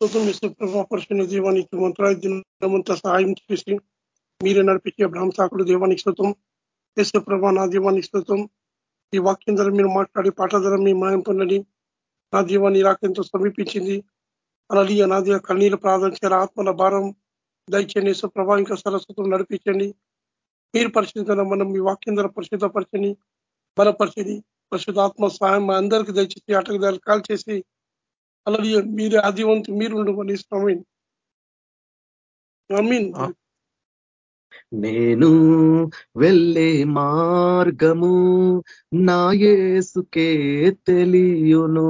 స్తోత్రం ఇస్తూ ప్రభా పరిశుభ్ర దీవానికి మంత్రాల దినమంతా సహాయం చేసి మీరే నడిపించే బ్రహ్మసాకుడు దేవానికి స్తోత్రం. యేసు ప్రభా నా దీవానికి స్తోత్రం. ఈ వాక్యం ధర మీరు మాట్లాడి పాట ధర మీ మాయం నా దీవాన్ని రాకెంతో సమీపించింది. అలాగే నాది కన్నీరు ప్రార్థించారు ఆత్మల భారం దయచేయండి. సుప్రభా ఇంకా సరస్వతం నడిపించండి. మీరు పరిశుద్ధన మనం మీ వాక్యం ధర పరిశుద్ధపరచని బలపరిచని పరిశుద్ధాత్మ సహాయం మా అందరికీ దయచేసి అటకదారులు కాల్ చేసి అలా మీరు ఆదివంతు మీరు ఉండమని ఇస్తామీన్ నేను వెళ్ళే మార్గము నాయేసుకే తెలియను.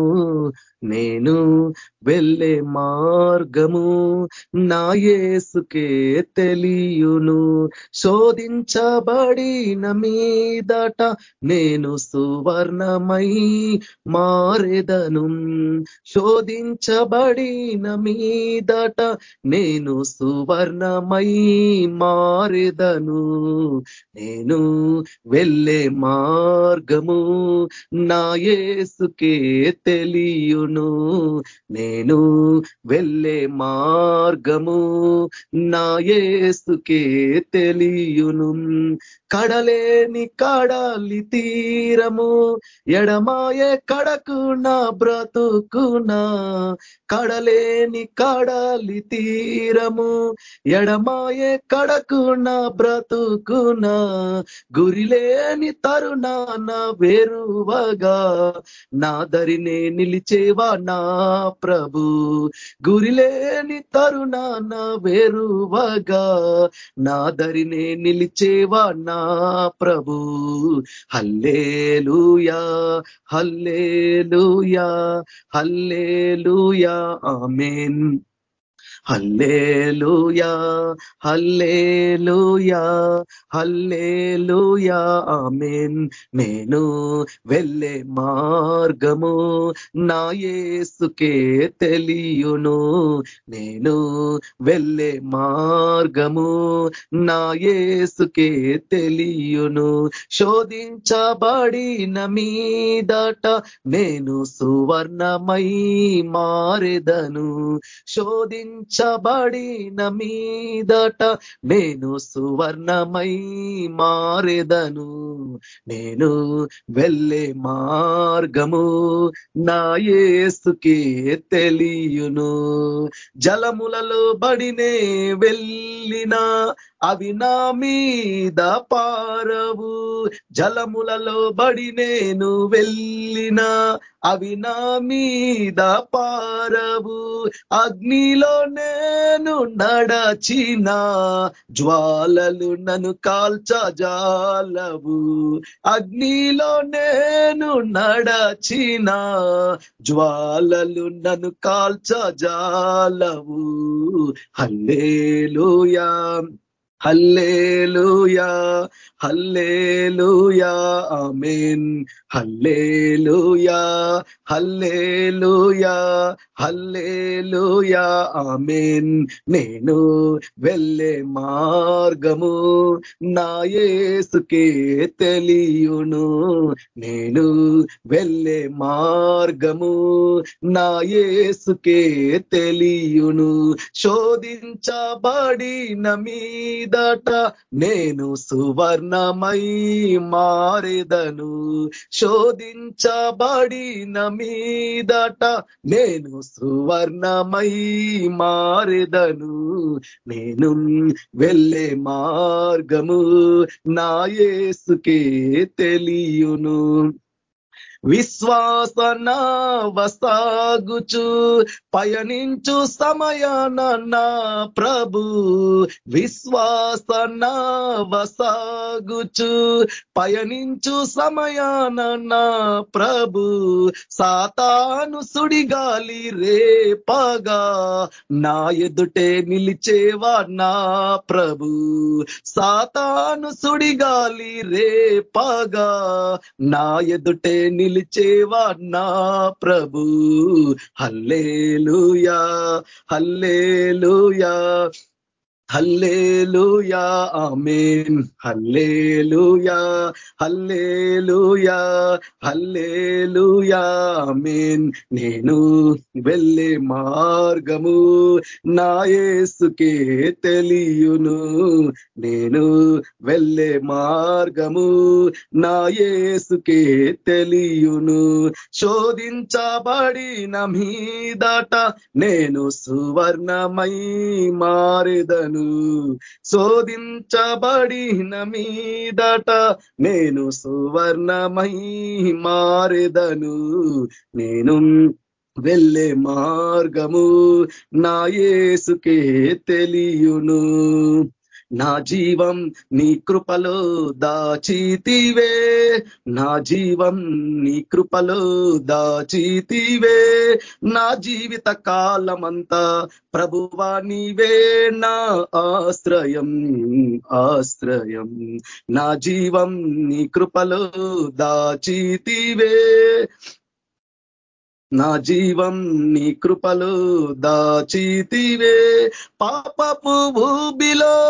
నేను వెళ్ళే మార్గము నా నాయేసుకే తెలియును. శోధించబడిన మీదట నేను సువర్ణమై మారెదను. శోధించబడిన మీదట నేను సువర్ణమై మారెదను. నేను వెళ్ళే మార్గము నా నాయేసుకే తెలియును. నేను వెళ్ళే మార్గము నా యేసుకే తెలియును. కడలేని కడలి తీరము ఎడమాయే కడకునా బ్రతుకునా. కడలేని కడలి తీరము ఎడమాయే కడకునా బ్రతుకునా. గురిలేని తరుణాన వేరువగా నా దరినే నిలిచేవ నా ప్రభు. గురిలేని తరుణాన వేరువగా నా దరినే నిలిచేవా నా ప్రభు. Hallelujah hallelujah hallelujah. Amen. Hallelujah hallelujah hallelujah amen. నేను వెళ్ళే మార్గము నా యేసుకే తెలియును. నేను వెళ్ళే మార్గము నా యేసుకే తెలియును. శోధించబడిన మీదట నేను సువర్ణమై మారెదను. శోధించ ధరించబడిన మీదట నేను సువర్ణమై మారెదను. నేను వెళ్ళే మార్గము నా ఏసుకే తెలియును. జలములలో బడినే వెళ్ళినా అవి నా మీద పారవు. జలములలో బడి నేను వెళ్ళిన అవి నా మీద పారవు. అగ్నిలో నేను నడచిన జ్వాలలు నన్ను కాల్చజాలవు. అగ్నిలో నేను నడచిన జ్వాలలు నన్ను కాల్చజాలవు. Hallelujah. Hallelujah hallelujah amen. Hallelujah hallelujah hallelujah amen. నేను వెళ్ళే మార్గము నా యేసుకే తెలియును. నేను వెళ్ళే మార్గము నా యేసుకే తెలియును. శోధించబడిన మీద మీదట నేను సువర్ణమై మారెదను. శోధించబడిన మీదట నేను సువర్ణమై మారెదను. నేను వెళ్ళే మార్గము నాయేసుకే తెలియును. విశ్వాసన వసాగుచు పయనించు సమయాన నా ప్రభు. విశ్వాసన వసాగుచు పయనించు సమయాన నా ప్రభు. సాతాను సుడిగాలి రేపగా నా ఎదుటే నిలిచేవా నా ప్రభు. సాతాను సుడిగాలి రేపగా నా ఎదుటే నిలి నిలిచేవా నా ప్రభు. Hallelujah hallelujah. Hallelujah amen. Hallelujah hallelujah hallelujah amen. నేను వెళ్ళే మార్గము నాయసుకే తెలియును. నేను వెళ్ళే మార్గము నాయసుకే తెలియును. శోధించబడిన మీదట నేను సువర్ణమై మారెదను. శోధించబడిన మీదట నేను సువర్ణమై మారెదను. నేను వెళ్ళే మార్గము నా యేసుకే తెలియును. నా జీవం నీ కృపలో దాచితివే. నా జీవం నీ కృపలో దాచితివే. నా జీవిత కాలమంతా ప్రభువా నీవే. నా ఆశ్రయం ఆశ్రయం. నా జీవం నీ కృపలో దాచితివే. నా జీవం నీ కృపలు దాచితివే. పాపపు భూబిలో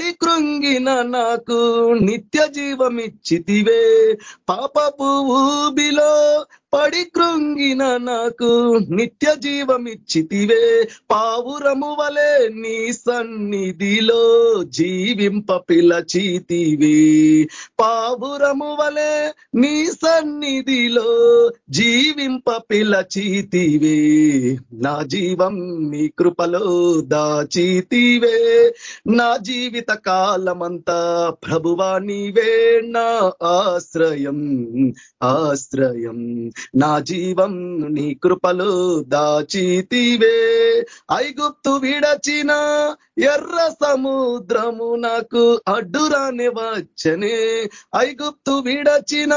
పడి కృంగిన నాకు నిత్య జీవమిచ్చితివే. పాపపు ఊబిలో పడి కృంగిన నాకు నిత్య జీవమిచ్చితివే. పావురము వలె నీ సన్నిధిలో జీవింప పిలచితివే. పావురము వలె నీ సన్నిధిలో జీవింప పిలచితివే. నా జీవం నీ కృపలో దాచితివే. నా జీవిత కాలమంతా ప్రభువా నీవే నా ఆశ్రయం ఆశ్రయం. నా జీవం నీ కృపలో దాచితివే. ఐగుప్తు విడచిన ఎర్ర సముద్రము నాకు అడ్డురాని వచ్చనే. ఐగుప్తు విడచిన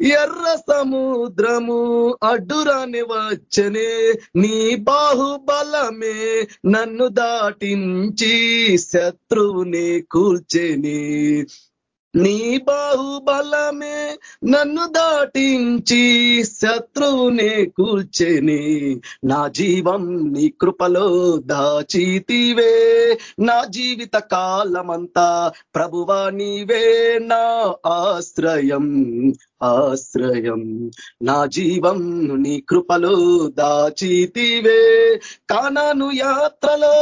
ఎర్ర సముద్రము అడ్డురాని వచ్చనే. నీ బాహుబలమే నన్ను దాటించి శత్రువుని కూల్చెని. నీ బాహుబలమే నన్ను దాటించి శత్రువునే కూల్చెని. నా జీవం నీ కృపలో దాచితివే. నా జీవిత కాలమంతా ప్రభువా నీవే నా ఆశ్రయం. ఆశ్రయం. నా జీవం నీ కృపలో దాచితివే. కానాను యాత్రలో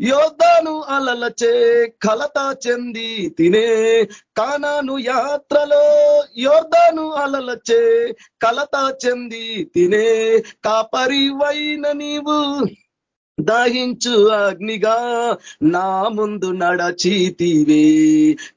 యోధాను అలలచే కలత చెంది తినే. కానాను యాత్రలో యోధాను అలలచే కలత చెంది తినే. కాపరివైన నీవు దహించు అగ్నిగా నా ముందు నడచితివే.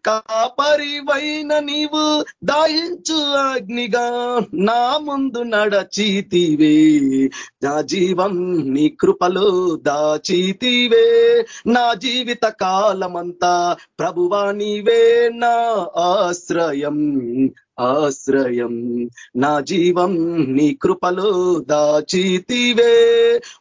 కాపరివైన నీవు దహించు అగ్నిగా నా ముందు నడచితివే. నా జీవం నీ కృపలో దాచితివే. నా జీవిత కాలమంతా ప్రభువా నీవే నా ఆశ్రయం. ఆశ్రయం. నా జీవం నీ కృపలో దాచితివే.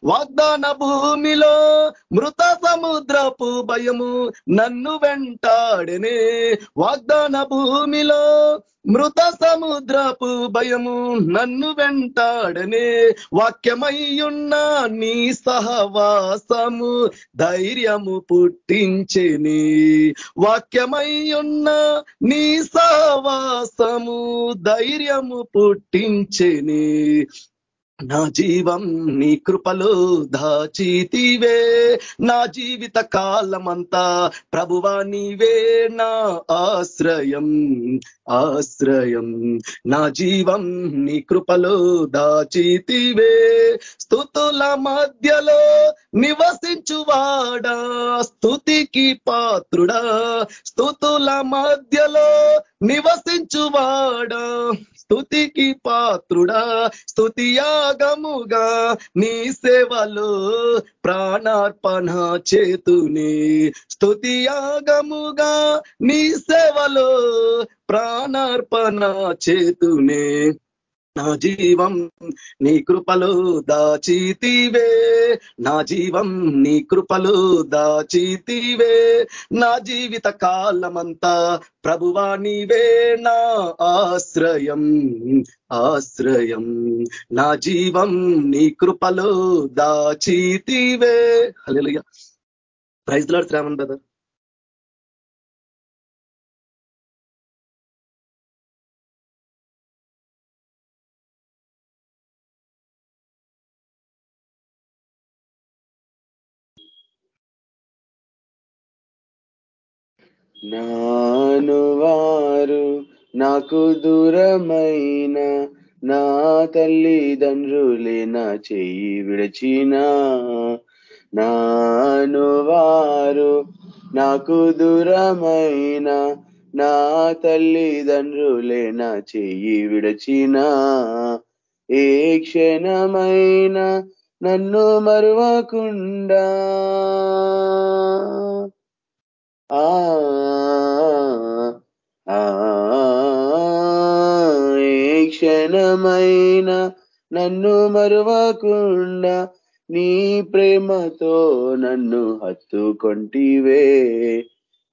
వాగ్దాన భూమిలో మృత సముద్రపు భయము నన్ను వెంటాడనే. వాగ్దాన భూమిలో మృత సముద్రపు భయము నన్ను వెంటాడనే వాక్యమయ్యున్న నీ సహవాసము ధైర్యము పుట్టించెని. వాక్యమయ్యున్న నీ సహవాసము ధైర్యము పుట్టించెని. నా జీవం నీ కృపలో దాచితివే. నా జీవిత కాలమంతా ప్రభువా నీవే. నా ఆశ్రయం ఆశ్రయం. నా జీవం నీ కృపలో దాచితివే. స్థుతుల మధ్యలో నివసించువాడా. స్థుతికి పాత్రుడా. స్థుతుల మధ్యలో నివసించువాడా. స్థుతికి పాత్రుడా. స్థుతియాగముగా నీ సేవలో ప్రాణార్పణ చేతుని. స్థుతియాగముగా నీ సేవలో ప్రాణార్పణ చేతునే. నా జీవం నీ కృపలు దాచితివే. నా జీవం నీ కృపలు దాచితివే. నా జీవిత కాలమంతా ప్రభువా నీవే. నా ఆశ్రయం ఆశ్రయం. నా జీవం నీ కృపలు దాచితివే. Hello praise Lord Shravan brother. నాను వారు నాకు దూరమైన నా తల్లిదండ్రులే నా చెయ్యి విడచిన. నాను వారు నాకు దూరమైన నా తల్లిదండ్రులే నా చెయ్యి విడచిన. ఏ క్షణమైన నన్ను మరువకుండా. ఆ ఆ, క్షణమైన నన్ను మరువకుండా నీ ప్రేమతో నన్ను హత్తుకొంటివే.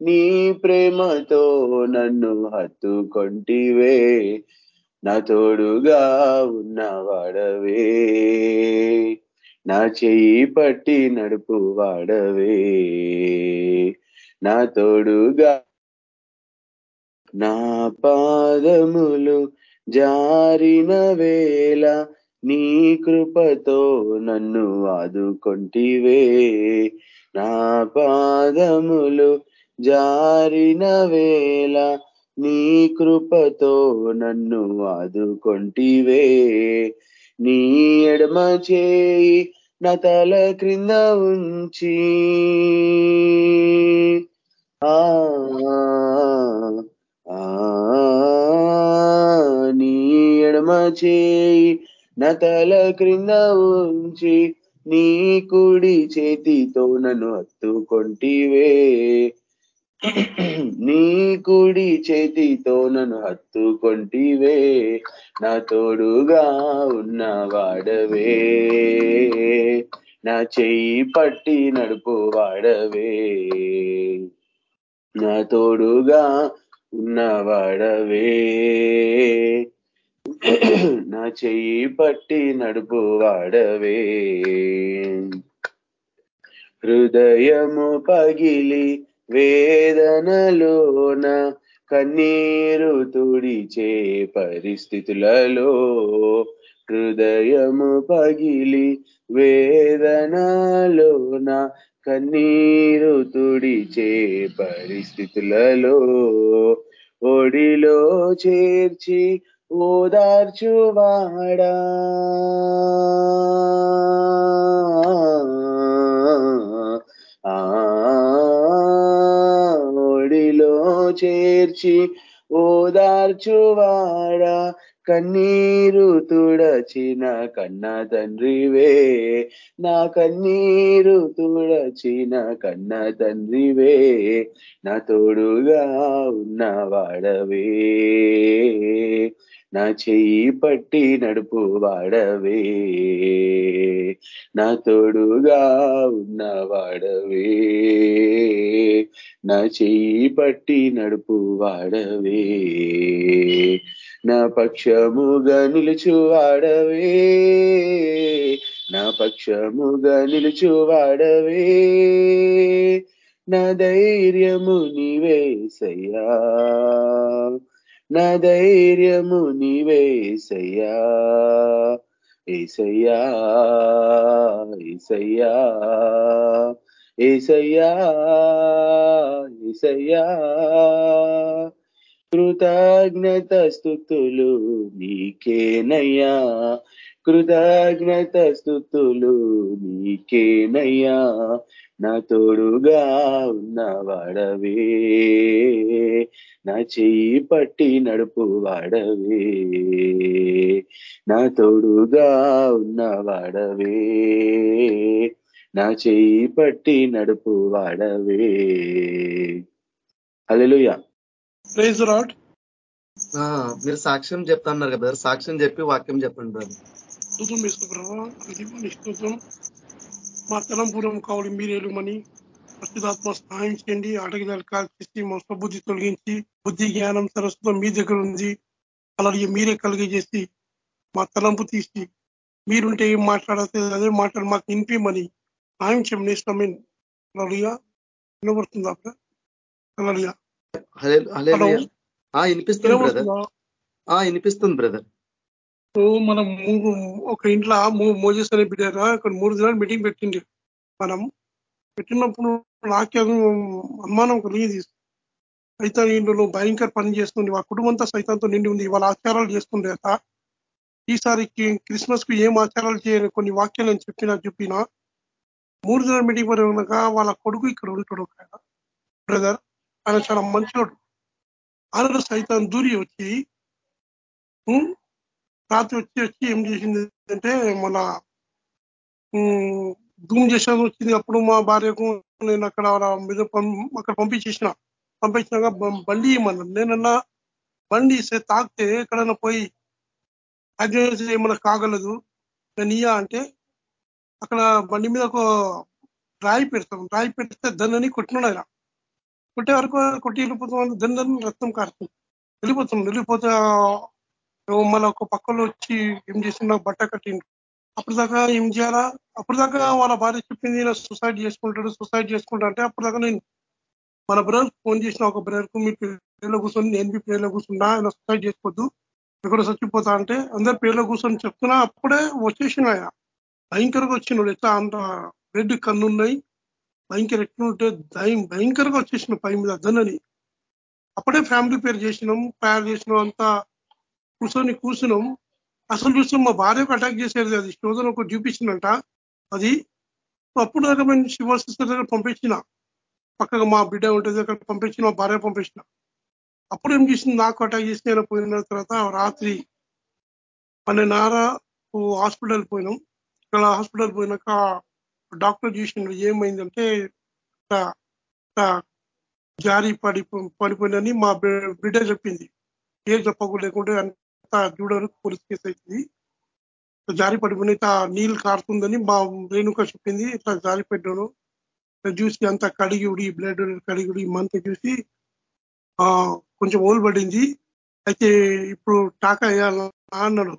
నీ ప్రేమతో నన్ను హత్తుకొంటివే. నా తోడుగా ఉన్నవాడవే. నా చెయ్యి పట్టి నడుపు వాడవే. నా తోడుగా నా పాదములు జారిన వేళ నీ కృపతో నన్ను ఆదుకొంటివే. నా పాదములు జారిన వేళ నీ కృపతో నన్ను ఆదుకొంటివే. నీ ఎడమ చేయి నా తల క్రింద ఉంచి. ఆ ఆ, చేయి నా తల క్రింద ఉంచి నీ కుడి చేతితో నన్ను హత్తుకొంటివే. నీ కుడి చేతితో నన్ను హత్తుకొంటివే. నా తోడుగా ఉన్నవాడవే నా చెయ్యి పట్టి నడుపు వాడవే. నా తోడుగా ఉన్నవాడవే నా చెయ్యి పట్టి నడుపు వాడవే. హృదయము పగిలి వేదనలోన కన్నీరు తుడిచే పరిస్థితులలో హృదయము పగిలి వేదనలోన కన్నీరు తుడిచే పరిస్థితులలో ఒడిలో చేర్చి ఓదార్చువాడా. ఆ ఒడిలో చేర్చి ఓదార్చువాడా. కన్నీరు తుడచిన కన్న తండ్రివే. నా కన్నీరు తుడచిన కన్న తండ్రివే. నా తోడుగా ఉన్నవాడవే నా చెయ్యి పట్టి నడుపు వాడవే. నా తోడుగా ఉన్నవాడవే నా చెయ్యి పట్టి నడుపు వాడవే. నా పక్షముగా నిలుచువాడవే నా పక్షముగా నిలుచువాడవే నా ధైర్యము నీవేసయ్యా నా ధైర్యము నీవేసయ్యా ఏసయ్యా ఏసయ్యా ఏసయ్యా ఏసయ్యా. కృతజ్ఞత స్థుతులు నీకేనయ్యా. కృతజ్ఞత స్థుతులు నీకేనయ్యా. నా తోడుగా ఉన్నవాడవే. నా చెయ్యి పట్టి నడుపు వాడవే. నా తోడుగా ఉన్నవాడవే. నా చెయ్యి పట్టి నడుపు వాడవే. ఆ, మీరు సాక్ష్యం చెప్తున్నారు కదా బ్రదర్ సాక్ష్యం చెప్పి వాక్యం చెప్పండి బ్రదర్ స్తుతం వేసు ప్రభావ దీపాన్ని స్తుతం మా తలంపురం కావడం మీరేలుమని పరిశుధాత్మ సహాయం చేయండి అడగిదాలు కాల్చేసి మా స్వబుద్ధి తొలగించి బుద్ధి జ్ఞానం సరస్వతం మీ దగ్గర ఉంది. అలాగే మీరే కలిగజేసి మా తలంపు తీసి మీరుంటే ఏం మాట్లాడితే అదే మాటలు మాకు వినిపిమని సహాయం చేయండి ఇష్టమైన అలాగా వినబడుతుందా అలాగా వినిపిస్తుంది బ్రదర్. వినిపిస్తుంది మనం మూడు ఒక ఇంట్లో మూ- మోజెస్ అనే బిడ్డారా ఇక్కడ మూడు దినాలు మీటింగ్ పెట్టిండు. మనం పెట్టినప్పుడు నాకే అనుమానం కలిగింది ఇంట్లో భయంకర పని చేస్తుంది. మా కుటుంబం అంతా సైతంతో నిండి ఉంది. వాళ్ళ ఆచారాలు చేస్తుండే ఈసారి క్రిస్మస్కు ఏం ఆచారాలు చేయని కొన్ని వాక్యాలు నేను చెప్పినా చెప్పినా మూడు దినాల మీటింగ్ ఉన్నాక వాళ్ళ కొడుకు ఇక్కడ ఉంటాడు ఆయన. బ్రదర్ ఆయన చాలా మంచివాడు. ఆయన సైతం దూరి వచ్చి రాత్రి వచ్చి వచ్చి ఏం చేసింది అంటే మన ధూమ్ చేసేది వచ్చింది అప్పుడు మా భార్యకు నేను అక్కడ మీద అక్కడ పంపించేసిన పంపించినాక బండి ఇవ్వమన్నాను నేనన్నా బండి ఇస్తే తాకితే ఎక్కడైనా పోయి అది ఏమన్నా కాగలదు నేను ఇయ్యా అంటే అక్కడ బండి మీద ఒక రాయి పెడతాం రాయి పెడితే దన్నని కొట్టినాడు ఆయన కొట్టే వరకు కొట్టి వెళ్ళిపోతాం దండని రక్తం కారుతుంది వెళ్ళిపోతాం వెళ్ళిపోతే మళ్ళీ ఒక పక్కలో వచ్చి ఏం చేసిండు బట్ట కట్టిండు. అప్పుడు దాకా ఏం చేయాలా? అప్పుడు దాకా వాళ్ళ భార్య చెప్పింది సూసైడ్ చేసుకుంటాడు సూసైడ్ చేసుకుంటా అంటే అప్పుడు దాకా నేను మన బ్రదర్ ఫోన్ చేసిన ఒక బ్రదర్కు మీ పేర్లో కూర్చొని నేను మీ పేర్లో కూర్చున్నా ఆయన సూసైడ్ చేసుకోవద్దు. ఎక్కడ చచ్చిపోతా అంటే అందరు పేర్లో కూర్చొని చెప్తున్నా. అప్పుడే వచ్చేసిన ఆయన. భయంకరంగా వచ్చినాడు ఎట్లా? అంత రెడ్ కన్నున్నాయి. భయంకర ఎట్లుంటే దయం భయంకరంగా వచ్చేసిన పై మీద అద్దనని అప్పుడే ఫ్యామిలీ పేరు చేసినాం తయారు చేసినాం అంతా. కూర్చొని కూర్చున్నాం. అసలు చూస్తే మా భార్యకు అటాక్ చేసేది అది. శోధన ఒక చూపించిందంట. అది అప్పుడు దాకా మేము శివ సిస్టర్ దగ్గర పంపించిన. పక్కగా మా బిడ్డ ఉంటుంది అక్కడ పంపించిన మా భార్య పంపించిన. అప్పుడు ఏం చేసింది? నాకు అటాక్ చేసి పోయిన తర్వాత రాత్రి పన్నెండున్నర హాస్పిటల్ పోయినాం. ఇక్కడ హాస్పిటల్ పోయినాక డాక్టర్ చూసిన ఏమైందంటే జారీ పడి పడిపోయిందని మా బిడ్డ చెప్పింది. ఏం చెప్పకూడదు లేకుంటే చూడరు పోలీస్ కేసు అవుతుంది జారి పడిపోయి నీళ్ళు కారుతుందని మా రేణుక చెప్పింది. ఇట్లా జారి పెట్టాను చూసి అంత కడిగిడి బ్లడ్ కడిగిడి మంత చూసి కొంచెం ఓలు పడింది. అయితే ఇప్పుడు టాకా వేయాలా అన్నాడు.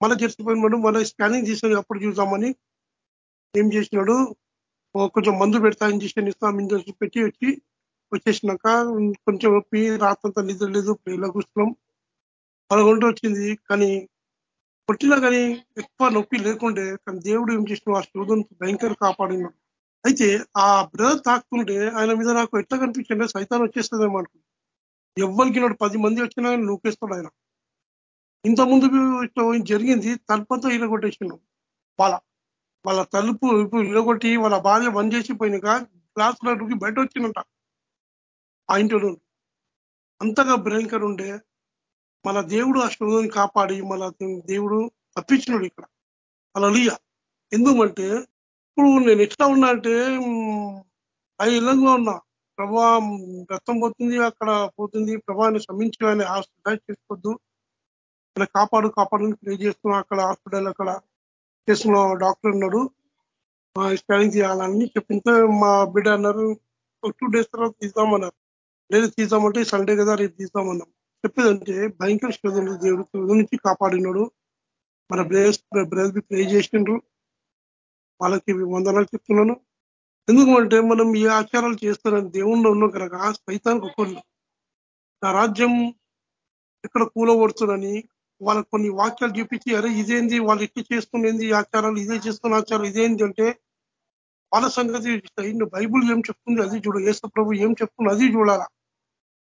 మళ్ళీ జరిసిపోయినాడు మళ్ళీ స్కానింగ్ తీసుకొని అప్పుడు చూద్దామని ఏం చేసినాడు? కొంచెం మందు పెడతా ఇంజక్షన్ ఇస్తాం ఇంజక్షన్ పెట్టి వచ్చి వచ్చేసినాక కొంచెం నొప్పి రాత్రంతా నిద్ర లేదు ప్రేలో కూర్చున్నాం. పదకొండు వచ్చింది కానీ కొట్టినా కానీ ఎక్కువ నొప్పి లేకుండే కానీ దేవుడు ఏం చేసిన ఆ శోధన భయంకర కాపాడినాడు. అయితే ఆ బ్రదర్ తాకుతుంటే ఆయన మీద నాకు ఎట్లా కనిపించిండే సైతాన్ వచ్చేస్తుందేమో అనుకుంది ఎవరికి నాడు పది మంది వచ్చినా నూకేస్తాడు ఆయన. ఇంతకుముందు జరిగింది తలుపుతో ఇరగొట్టేసినాం వాళ్ళ వాళ్ళ తలుపు ఇప్పుడు ఇరగొట్టి వాళ్ళ భార్య బంద్ చేసిపోయినాక గ్లాస్ రుకి బయట వచ్చిందంట. ఆ ఇంట్లో అంతగా భయంకర ఉండే మన దేవుడు ఆ శోధని కాపాడి మన దేవుడు తప్పించినాడు ఇక్కడ. అలా ఎందుకంటే ఇప్పుడు నేను ఎట్లా ఉన్నా అంటే ఇళ్ళంగా ఉన్నా. ప్రభా రక్తం పోతుంది అక్కడ పోతుంది. ప్రభాని శ్రమించాలని హాస్పిటల్ చేసుకోవద్దు. అలా కాపాడు కాపాడని ప్రే చేస్తున్నాం అక్కడ హాస్పిటల్ అక్కడ. చేస్తున్న డాక్టర్ ఉన్నాడు స్కానింగ్ చేయాలని చెప్పింటే మా బిడ్డ అన్నారు. టూ డేస్ తర్వాత తీద్దామన్నారు లేదు తీద్దామంటే సండే కదా రేపు తీద్దామన్నాం చెప్పేదంటే భయంకర శోధన దేవుడు నుంచి కాపాడినాడు మన బ్రేస్ బ్రేస్ ప్రే చేసిండ్రు. వాళ్ళకి వందనాలు చెప్తున్నాను. ఎందుకంటే మనం ఈ ఆచారాలు చేస్తారని దేవుణ్ణి ఉన్నాం కనుక సైతానికి ఒకళ్ళు నా రాజ్యం ఎక్కడ కూలబడుతుందని వాళ్ళకి కొన్ని వాక్యాలు చూపించి అరే ఇదేంది? వాళ్ళు ఇట్లా చేస్తున్నది ఆచారాలు ఇదే చేస్తున్న ఆచారాలు ఇదేంది అంటే వాళ్ళ సంగతి బైబుల్ ఏం చెప్తుంది అది చూడ ఏసు ప్రభు ఏం చెప్తుంది అది చూడాలా.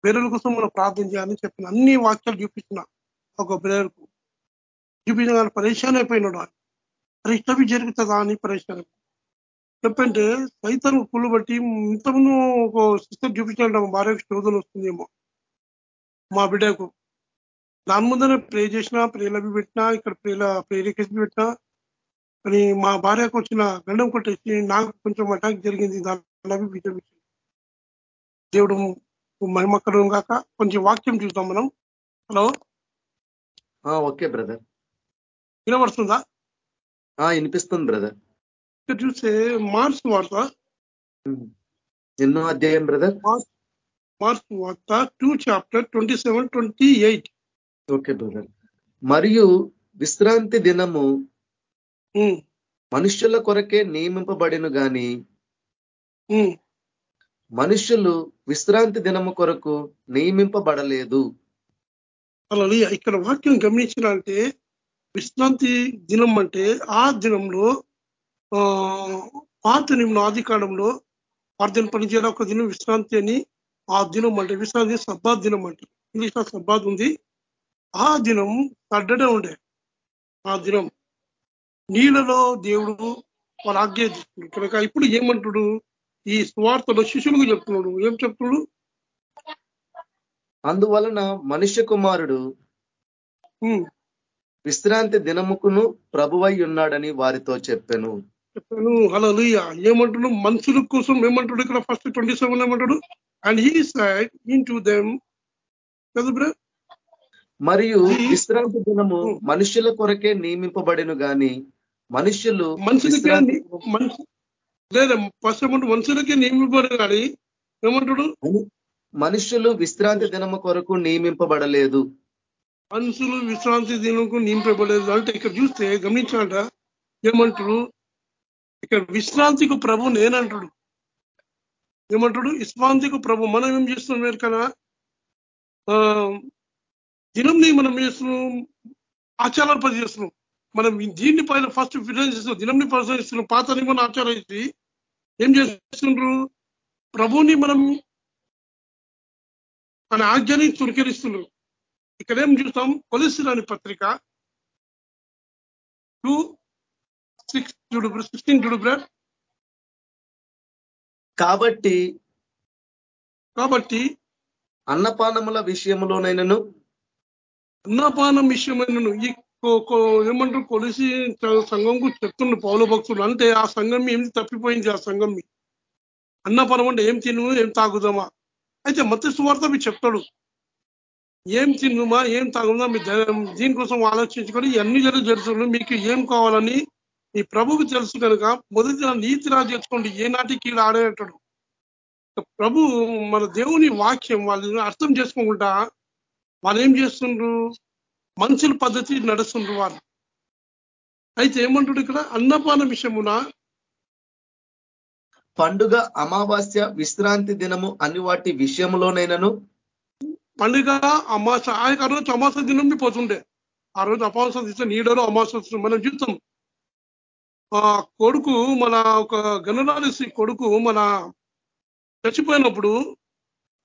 వేరేల కోసం మనం ప్రార్థన చేయాలని చెప్పిన అన్ని వాక్యాలు చూపించిన ఒక బ్రేయర్కు చూపించిన కానీ పరేషాన్ అయిపోయినాడు అది ఇష్టవి జరుగుతుందా అని పరేషాన్ చెప్పంటే సైతం కుళ్ళు బట్టి ఇంతకుముందు ఒక సిస్టర్ చూపించాలంటే భార్యకు శోధన వస్తుందేమో మా బిడ్డకు. దాని ముందర ప్రే చేసిన ప్రేలవి పెట్టినా ఇక్కడ ప్రేల ప్రేరేకేసి పెట్టినా కానీ మా భార్యకు వచ్చిన గండం కొట్టేసి నాకు కొంచెం అటాక్ జరిగింది దాని అవి దేవుడు మహిమకరం కాక కొంచెం వాక్యం చూద్దాం మనం. హలో? Okay brother. వినబడుతుందా? వినిపిస్తుంది బ్రదర్. ఇక్కడ చూస్తే మార్స్ వార్త. ఎన్నో అధ్యాయం బ్రదర్? మార్స్ వార్త two chapter twenty seven twenty eight okay brother. మరియు విశ్రాంతి దినము మనుష్యుల కొరకే నియమింపబడిను గాని మనుష్యులు విశ్రాంతి దినము కొరకు నియమింపబడలేదు. అలా ఇక్కడ వాక్యం గమనించిన అంటే విశ్రాంతి దినం అంటే ఆ దినంలో పాత నిమ్న ఆది కాలంలో ప్రార్థన పనిచేయాలి ఒక దినం విశ్రాంతి అని ఆ దినం అంటే విశ్రాంతి సబ్బాద్ దినం అంటే. ఇంగ్లీష్లో సబ్బాద్ ఉంది. ఆ దినం సడ్డడే ఉండే. ఆ దినం నీళ్ళలో దేవుడు వాళ్ళ ఆజ్ఞ కనుక ఇప్పుడు ఏమంటుడు? ఈ స్వార్థలో శిష్యులకు చెప్తున్నాడు. ఏం చెప్తున్నాడు? అందువలన మనుష్య కుమారుడు విశ్రాంతి దినముకును ప్రభువై ఉన్నాడని వారితో చెప్పాను. చెప్పాను. అలా ఏమంటుడు మనుషుల కోసం ఏమంటాడు ఇక్కడ? ఫస్ట్ ట్వంటీ సెవెన్ ఏమంటాడు? And he said unto them కదా మరియు విశ్రాంతి దినము ఉం. మనుష్యుల కొరకే నియమింపబడిను గాని మనుష్యులు మనుషులకే లేదా ఫస్ట్ ఏమంటాడు మనుషులకే నియమిపడు కానీ ఏమంటాడు? మనుష్యులు విశ్రాంతి దినము కొరకు నియమింపబడలేదు. మనుషులు విశ్రాంతి దినంకు నింపబడలేదు అంటే ఇక్కడ చూస్తే గమనించాలంట ఏమంటాడు? ఇక్కడ విశ్రాంతికి ప్రభు నేనంటాడు. ఏమంటాడు? విశ్రాంతికి ప్రభు మనం ఏం చేస్తున్నాం మీరు కదా దినంని మనం చేస్తున్నాం? ఆచారాలు పని చేస్తున్నాం మనం దీన్ని పైన ఫస్ట్ ఫిట్నెస్ చేస్తున్నాం దినంని పరిశీలిస్తున్నాం పాత నియమన ఆచారం ఇచ్చి ఏం చేస్తుండ్రు? ప్రభుని మనం మన ఆజ్ఞని తురికరిస్తున్నారు ఇక్కడ ఏం చూస్తాం? కొలిసిరాని పత్రిక టూ సిక్స్ చూడు సిక్స్టీన్ చూడు బ్రదర్. కాబట్టి కాబట్టి అన్నపానముల విషయములోనైనను అన్నపానం విషయమైన ఈ ఏమంటారు కొలిసి సంఘంకు చెప్తుండ్రు పౌల భక్తులు. అంటే ఆ సంఘం ఏం తప్పిపోయింది ఆ సంఘం అన్నపానం అంటే ఏం తిను ఏం తాగుదామా? అయితే మత సువార్త మీరు చెప్తాడు. ఏం తిన్నుమా ఏం తాగుదా మీ దీనికోసం ఆలోచించుకొని అన్ని జరుగుతు జరుగుతుంది మీకు ఏం కావాలని మీ ప్రభుకు తెలుసు కనుక మొదటి నీతి రాజు తెచ్చుకోండి ఏ నాటికి ఈడ ఆడేటాడు ప్రభు మన దేవుని వాక్యం వాళ్ళని అర్థం చేసుకోకుండా వాళ్ళు ఏం చేస్తుండ్రు? మనుషుల పద్ధతి నడుస్తుండ్రు వాళ్ళు. అయితే ఏమంటాడు ఇక్కడ? అన్నపాన విషయమున పండుగ అమావాస్య విశ్రాంతి దినము అని వాటి విషయంలోనైనను పండుగ అమాస ఆ రోజు అమాస దినం పోతుండే. ఆ రోజు అమాస తీస్తే నీడలో అమాస మనం చూస్తాం. ఆ కొడుకు మన ఒక గణరాజు కొడుకు మన చచ్చిపోయినప్పుడు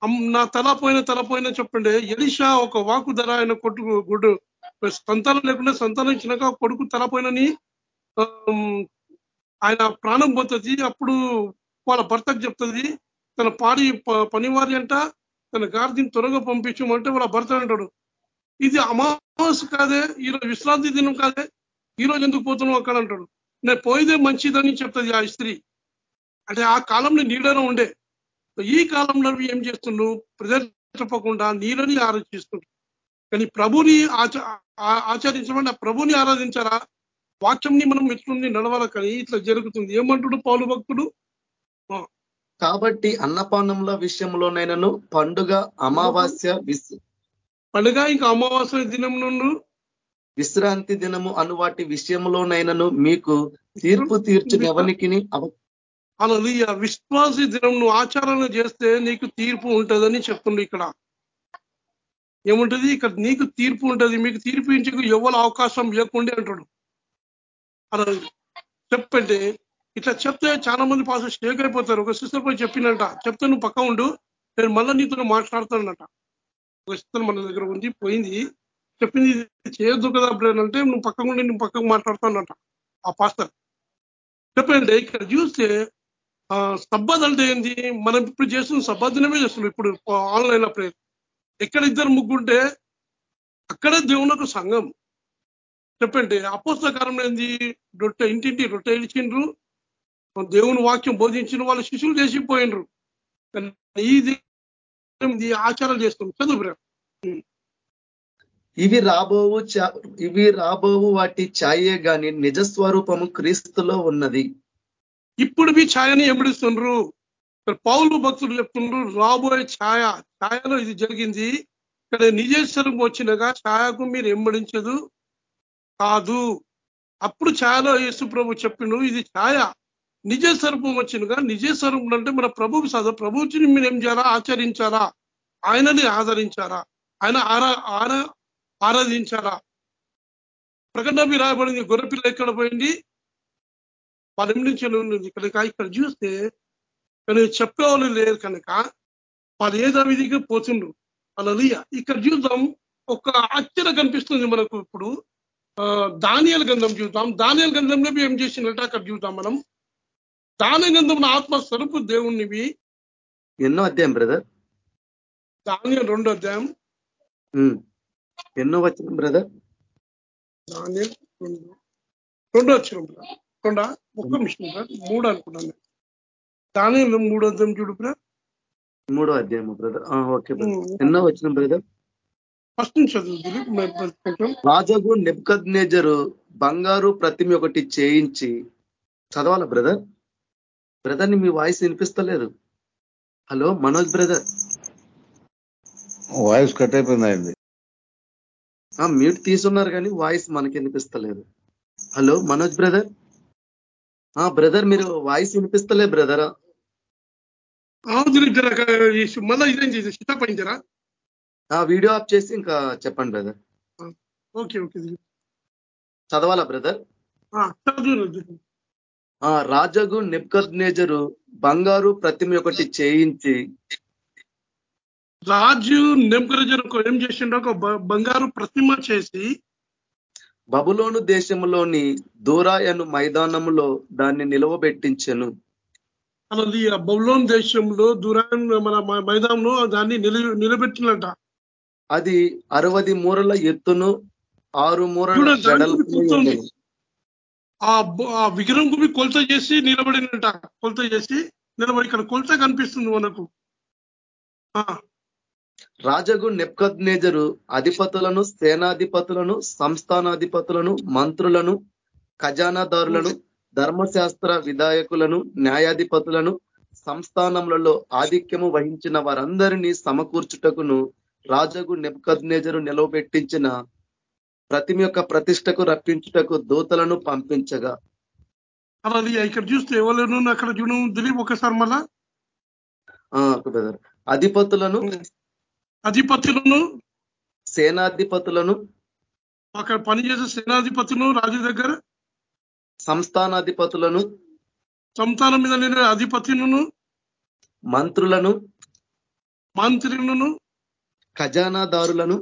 నా తల పోయిన తల పోయిన చెప్పండి. ఎలిషా ఒక వాకు ధర ఆయన కొట్టు గుడ్డు. సంతానం లేకుండా సంతానం ఇచ్చినాక కొడుకు తల పోయినని ఆయన ప్రాణం పోతుంది. అప్పుడు వాళ్ళ భర్తకు చెప్తుంది తన పాడి ప- పనివారి అంట తన గార్దిని త్వరగా పంపించమంటే వాళ్ళ భర్త అంటాడు. ఇది అమావాస్య కాదే ఈరోజు విశ్రాంతి దినం కాదే ఈ రోజు ఎందుకు పోతున్నావు అక్కడ అంటాడు. నేను పోయేదే మంచిదని చెప్తుంది ఆ స్త్రీ. అంటే ఆ కాలంలో నీడలో ఉండే. ఈ కాలంలో ఏం చేస్తున్నావు? చెప్పకుండా నీళ్ళని ఆరాధిస్తుంటారు కానీ ప్రభుని ఆచరించమని ఆ ప్రభుని ఆరాధించారా? వాక్యంని మనం ఎట్లుంది నడవాలి కానీ ఇట్లా జరుగుతుంది. ఏమంటుడు పౌలు భక్తుడు? కాబట్టి అన్నపానముల విషయంలోనైనను పండుగ అమావాస్య విస్- పండుగ ఇంకా అమావాస్య దినం నుండి విశ్రాంతి దినము అను వాటి విషయంలోనైనను మీకు తీర్పు తీర్చునెవనికిని అవ- అలా విశ్వాసి దినం నువ్వు ఆచరణ చేస్తే నీకు తీర్పు ఉంటుందని చెప్తుండ్రు ఇక్కడ. ఏముంటది? ఇక్కడ నీకు తీర్పు ఉంటది. మీకు తీర్పు ఇంచకు ఎవరు అవకాశం లేకుండా అంటాడు. అలా చెప్పంటే ఇట్లా చెప్తే చాలా మంది పాస్ షేక్ అయిపోతారు. ఒక సిస్టర్ పోయి చెప్పిందంట చెప్తే నువ్వు పక్క ఉండు. నేను మళ్ళీ నీతో మాట్లాడతానంట. ఒక సిస్టర్ మన దగ్గర ఉంది పోయింది. చెప్పింది "ఇది చేయొద్దు కదా బ్రేన్ అంటే నువ్వు పక్కకు ఉండి నువ్వు పక్కకు మాట్లాడతానంట. ఆ పాస్టర్ చెప్పండి ఇక్కడ చూస్తే సబ్బాద్ అంటే ఏంది? మనం ఇప్పుడు చేస్తున్న సబ్బాద్ చేస్తున్నాం. ఇప్పుడు ఆన్లైన్ అప్పుడే. ఎక్కడ ఇద్దరు ముగ్గుంటే అక్కడే దేవునకు సంఘం. చెప్పండి అపోస్తకారంలో ఏంది? రొట్టె ఇంటింటి రొట్టె ఇచ్చిండ్రు దేవుని వాక్యం బోధించిన వాళ్ళు శిష్యులు చేసిపోయినరు. ఈ ఇది ఆచారాలు చేస్తున్నాం. చదువు ఇవి రాబోవు చా- ఇవి రాబోవు వాటి ఛాయే గాని నిజస్వరూపము క్రీస్తులో ఉన్నది. ఇప్పుడు మీ ఛాయని ఎంబడిస్తుండ్రు పౌలు భక్తులు చెప్తుండ్రు రాబోయే ఛాయ ఛాయలో ఇది జరిగింది. ఇక్కడ నిజేశ్వరం వచ్చినగా ఛాయకు మీరు ఎంబడించదు కాదు. అప్పుడు ఛాయలో యేసు ప్రభు చెప్పిండు ఇది ఛాయ. నిజ స్వరూపం వచ్చినగా నిజ స్వరూపం అంటే మన ప్రభువు సాధ ప్రభువుని మీరు ఏం చేయాలా? ఆచరించారా ఆయనని ఆదరించారా ఆయన ఆరా ఆరా ఆరాధించారా ప్రకటన మీద రాయబడింది గొర్రెపిల్ల ఎక్కడ పోయింది? వాళ్ళ నుంచి కనుక ఇక్కడ చూస్తే కానీ చెప్పేవాళ్ళు లేరు కనుక ఏదో విధిగా పోతుండ్రు. అలలియ ఇక్కడ చూద్దాం ఒక ఆశ్చర్య కనిపిస్తుంది మనకు ఇప్పుడు. దానియల గంధం చూద్దాం. దానియల గంధంలో ఏం చేసినట్టు అక్కడ చూద్దాం మనం. దాని గంధం ఆత్మ స్వరూపు దేవుణ్ణివి ఎన్నో అధ్యాయం బ్రదర్? దానియల్ రెండో అధ్యాయం. ఎన్నో వచ్చిన బ్రదర్? దానియల్ రెండు. రెండో వచ్చిన రెండా? ఒక్క నిమిషం మూడు అనుకున్నాను దానియల్ మూడో అధ్యాయం చూడు బ్రదర్ మూడో అధ్యాయం బ్రదర్. ఓకే ఎన్నో వచ్చిన బ్రదర్? ఫస్ట్ నుంచి చదువు రాజగు నెబ్కద్నేజరు బంగారు ప్రతిమ ఒకటి చేయించి చదవాలా బ్రదర్? బ్రదర్ని మీ వాయిస్ వినిపిస్తలేదు. Hello Manoj brother. Voice cut అయిపోయింది మ్యూట్ తీసున్నారు కానీ వాయిస్ మనకి వినిపిస్తలేదు. Hello Manoj brother. ఆ బ్రదర్ మీరు వాయిస్ వినిపిస్తలే బ్రదర్? మళ్ళీ ఇదేం చేసి ఆ వీడియో ఆఫ్ చేసి ఇంకా చెప్పండి బ్రదర్. ఓకే ఓకే చదవాలా బ్రదర్? రాజగు నెబ్కద్నేజరు బంగారు ప్రతిమ ఒకటి చేయించి రాజు నెంకరజర్ ఏం చేసిండో? ఒక బంగారు ప్రతిమ చేసి బబులోను దేశంలోని దూరాయను మైదానంలో దాన్ని నిలవబెట్టించను. అన్నది బబులోన్ దేశంలో దూరాయన్ మన మైదానంలో దాన్ని నిలబెట్టినట అది అరవది మూరల ఎత్తును ఆరు మూరల ఆ విగ్రహం గుమి కొలత చేసి నిలబడినట. కొలత చేసి నిలబడి ఇక్కడ కొలత కనిపిస్తుంది మనకు. రాజగు నెప్కద్నేజరు అధిపతులను సేనాధిపతులను సంస్థానాధిపతులను మంత్రులను ఖజానాదారులను ధర్మశాస్త్ర విధాయకులను న్యాయాధిపతులను సంస్థానములలో ఆధిక్యము వహించిన వారందరినీ సమకూర్చుటకును రాజగు నెప్కద్నేజరు నిలవబెట్టించిన ప్రతిమ యొక్క ప్రతిష్టకు రప్పించుటకు దూతలను పంపించగా. ఇక్కడ చూస్తే ఎవరు అక్కడ చూడడం దిలీప్ ఒకసారి మళ్ళా. అధిపతులను అధిపతులను సేనాధిపతులను అక్కడ పనిచేసే సేనాధిపతులను రాజు దగ్గర సంస్థానాధిపతులను సంస్థానం మీద నేను అధిపతులను మంత్రులను మంత్రులను ఖజానాదారులను